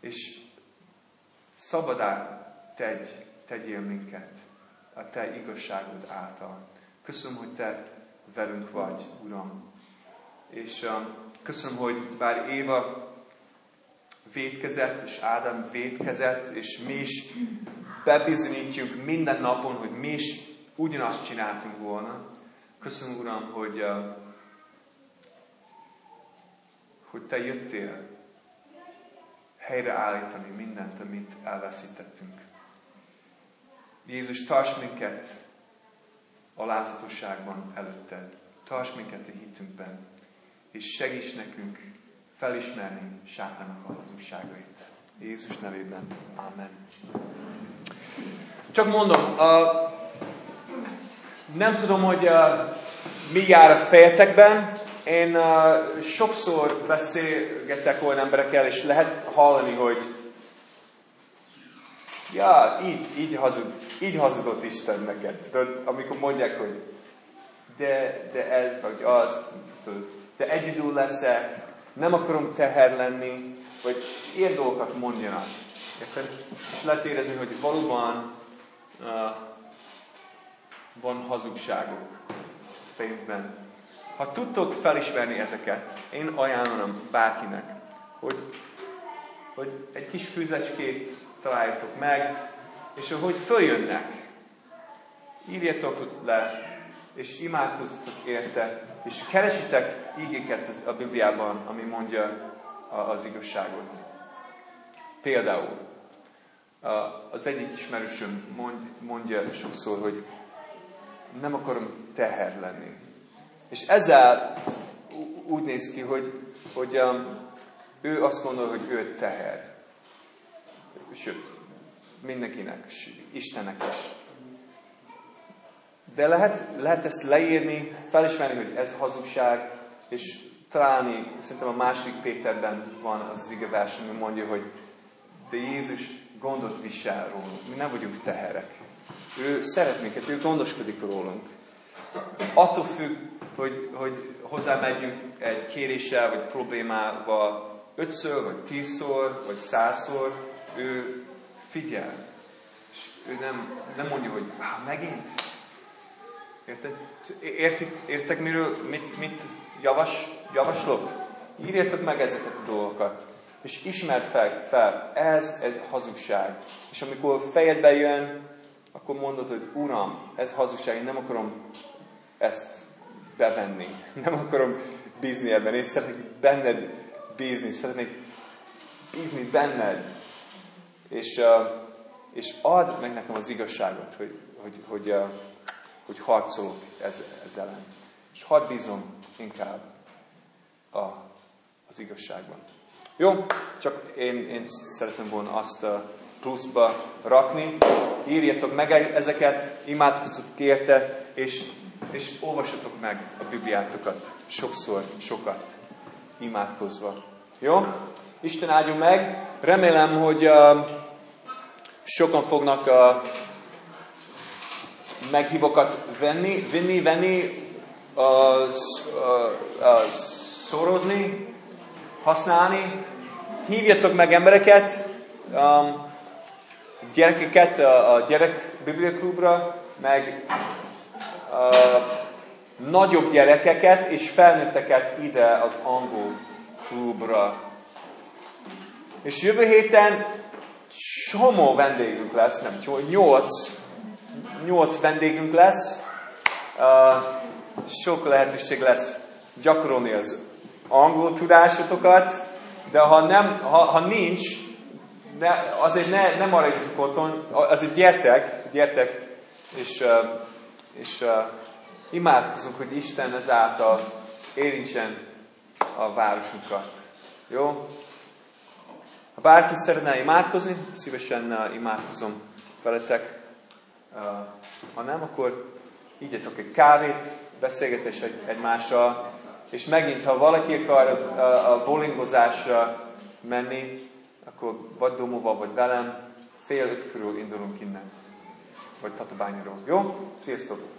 és szabadá tegy, tegyél minket a Te igazságod által. Köszönöm, hogy Te velünk vagy, Uram. És um, köszönöm, hogy bár Éva védkezett, és Ádám védkezett, és mi is bebizonyítjuk minden napon, hogy mi is ugyanazt csináltunk volna. Köszönöm, Uram, hogy, uh, hogy Te jöttél helyreállítani mindent, amit elveszítettünk. Jézus, tarts minket alázatosságban előtted. Tarts minket a hitünkben, és segíts nekünk felismerni sátának a hazugságait. Jézus nevében. Amen. Csak mondom, uh, nem tudom, hogy uh, mi jár a fejetekben. Én uh, sokszor beszélgetek olyan emberekkel, és lehet hallani, hogy ja, így, így, hazud, így hazudott Isten neked. Tudod, amikor mondják, hogy de, de ez, vagy az, tudod, de egyedül leszek, nem akarom teher lenni, vagy ilyen dolgokat mondjanak. Érted? És lehet érezni, hogy valóban uh, van hazugságok fejünkben. Ha tudtok felismerni ezeket, én ajánlom bárkinek, hogy, hogy egy kis füzecskét találjatok meg, és ahogy följönnek, írjatok le, és imádkozzatok érte, és keresitek ígéket a Bibliában, ami mondja az igazságot. Például, az egyik ismerősöm mondja sokszor, hogy nem akarom teher lenni. És ezzel úgy néz ki, hogy, hogy um, ő azt gondolja, hogy ő teher. Sőt, mindenkinek, Istennek is. De lehet, lehet ezt leírni, felismerni, hogy ez hazugság, és találni, szerintem a második Péterben van az, az igevers, ami mondja, hogy de Jézus gondot visel rólunk. Mi nem vagyunk teherek. Ő szeret minket, ő gondoskodik rólunk. Attól függ, hogy, hogy hozzámegyünk egy kéréssel, vagy problémával ötször, vagy tízszor, vagy százszor, ő figyel. És ő nem, nem mondja, hogy megint? Érted? Érti, értek, miről, mit, mit javas, javaslok? Írjátok meg ezeket a dolgokat. És ismert fel, fel, ez egy hazugság. És amikor fejedbe jön, akkor mondod, hogy Uram, ez hazugság, én nem akarom ezt bevenni. Nem akarom bízni ebben. Én szeretnék benned bízni. Szeretnék bízni benned. És, és add meg nekem az igazságot, hogy, hogy, hogy, hogy harcolok ez, ez ellen. És hadd bízom inkább a, az igazságban. Jó, csak én, én szeretném volna azt pluszba rakni. Írjatok meg ezeket, imádkozzatok érte, és, és olvassatok meg a Bibliátokat sokszor, sokat, imádkozva. Jó? Isten áldjon meg. Remélem, hogy uh, sokan fognak uh, meghívokat venni, vinni, venni, uh, uh, uh, szorozni, használni. Hívjatok meg embereket, um, gyerekeket a, a gyerek bibliaklubra, meg uh, nagyobb gyerekeket és felnőtteket ide az angol klubra. És jövő héten csomó vendégünk lesz, nem csomó, nyolc, nyolc vendégünk lesz. Uh, sok lehetőség lesz gyakorolni az angol tudásotokat, de ha, nem, ha, ha nincs, ne, azért ne, ne maradjatok otthon, azért gyertek, gyertek, és, uh, és uh, imádkozunk, hogy Isten ezáltal érintsen a városunkat. Jó? Ha bárki szeretne imádkozni, szívesen uh, imádkozom veletek. Uh, ha nem, akkor ígyetok egy kávét, beszélgetés egy, egymással, és megint, ha valaki akar a, a bowlingozásra menni, akkor vagy Domóval, vagy velem, fél öt körül indulunk innen. Vagy Tatabányról. Jó? Sziasztok!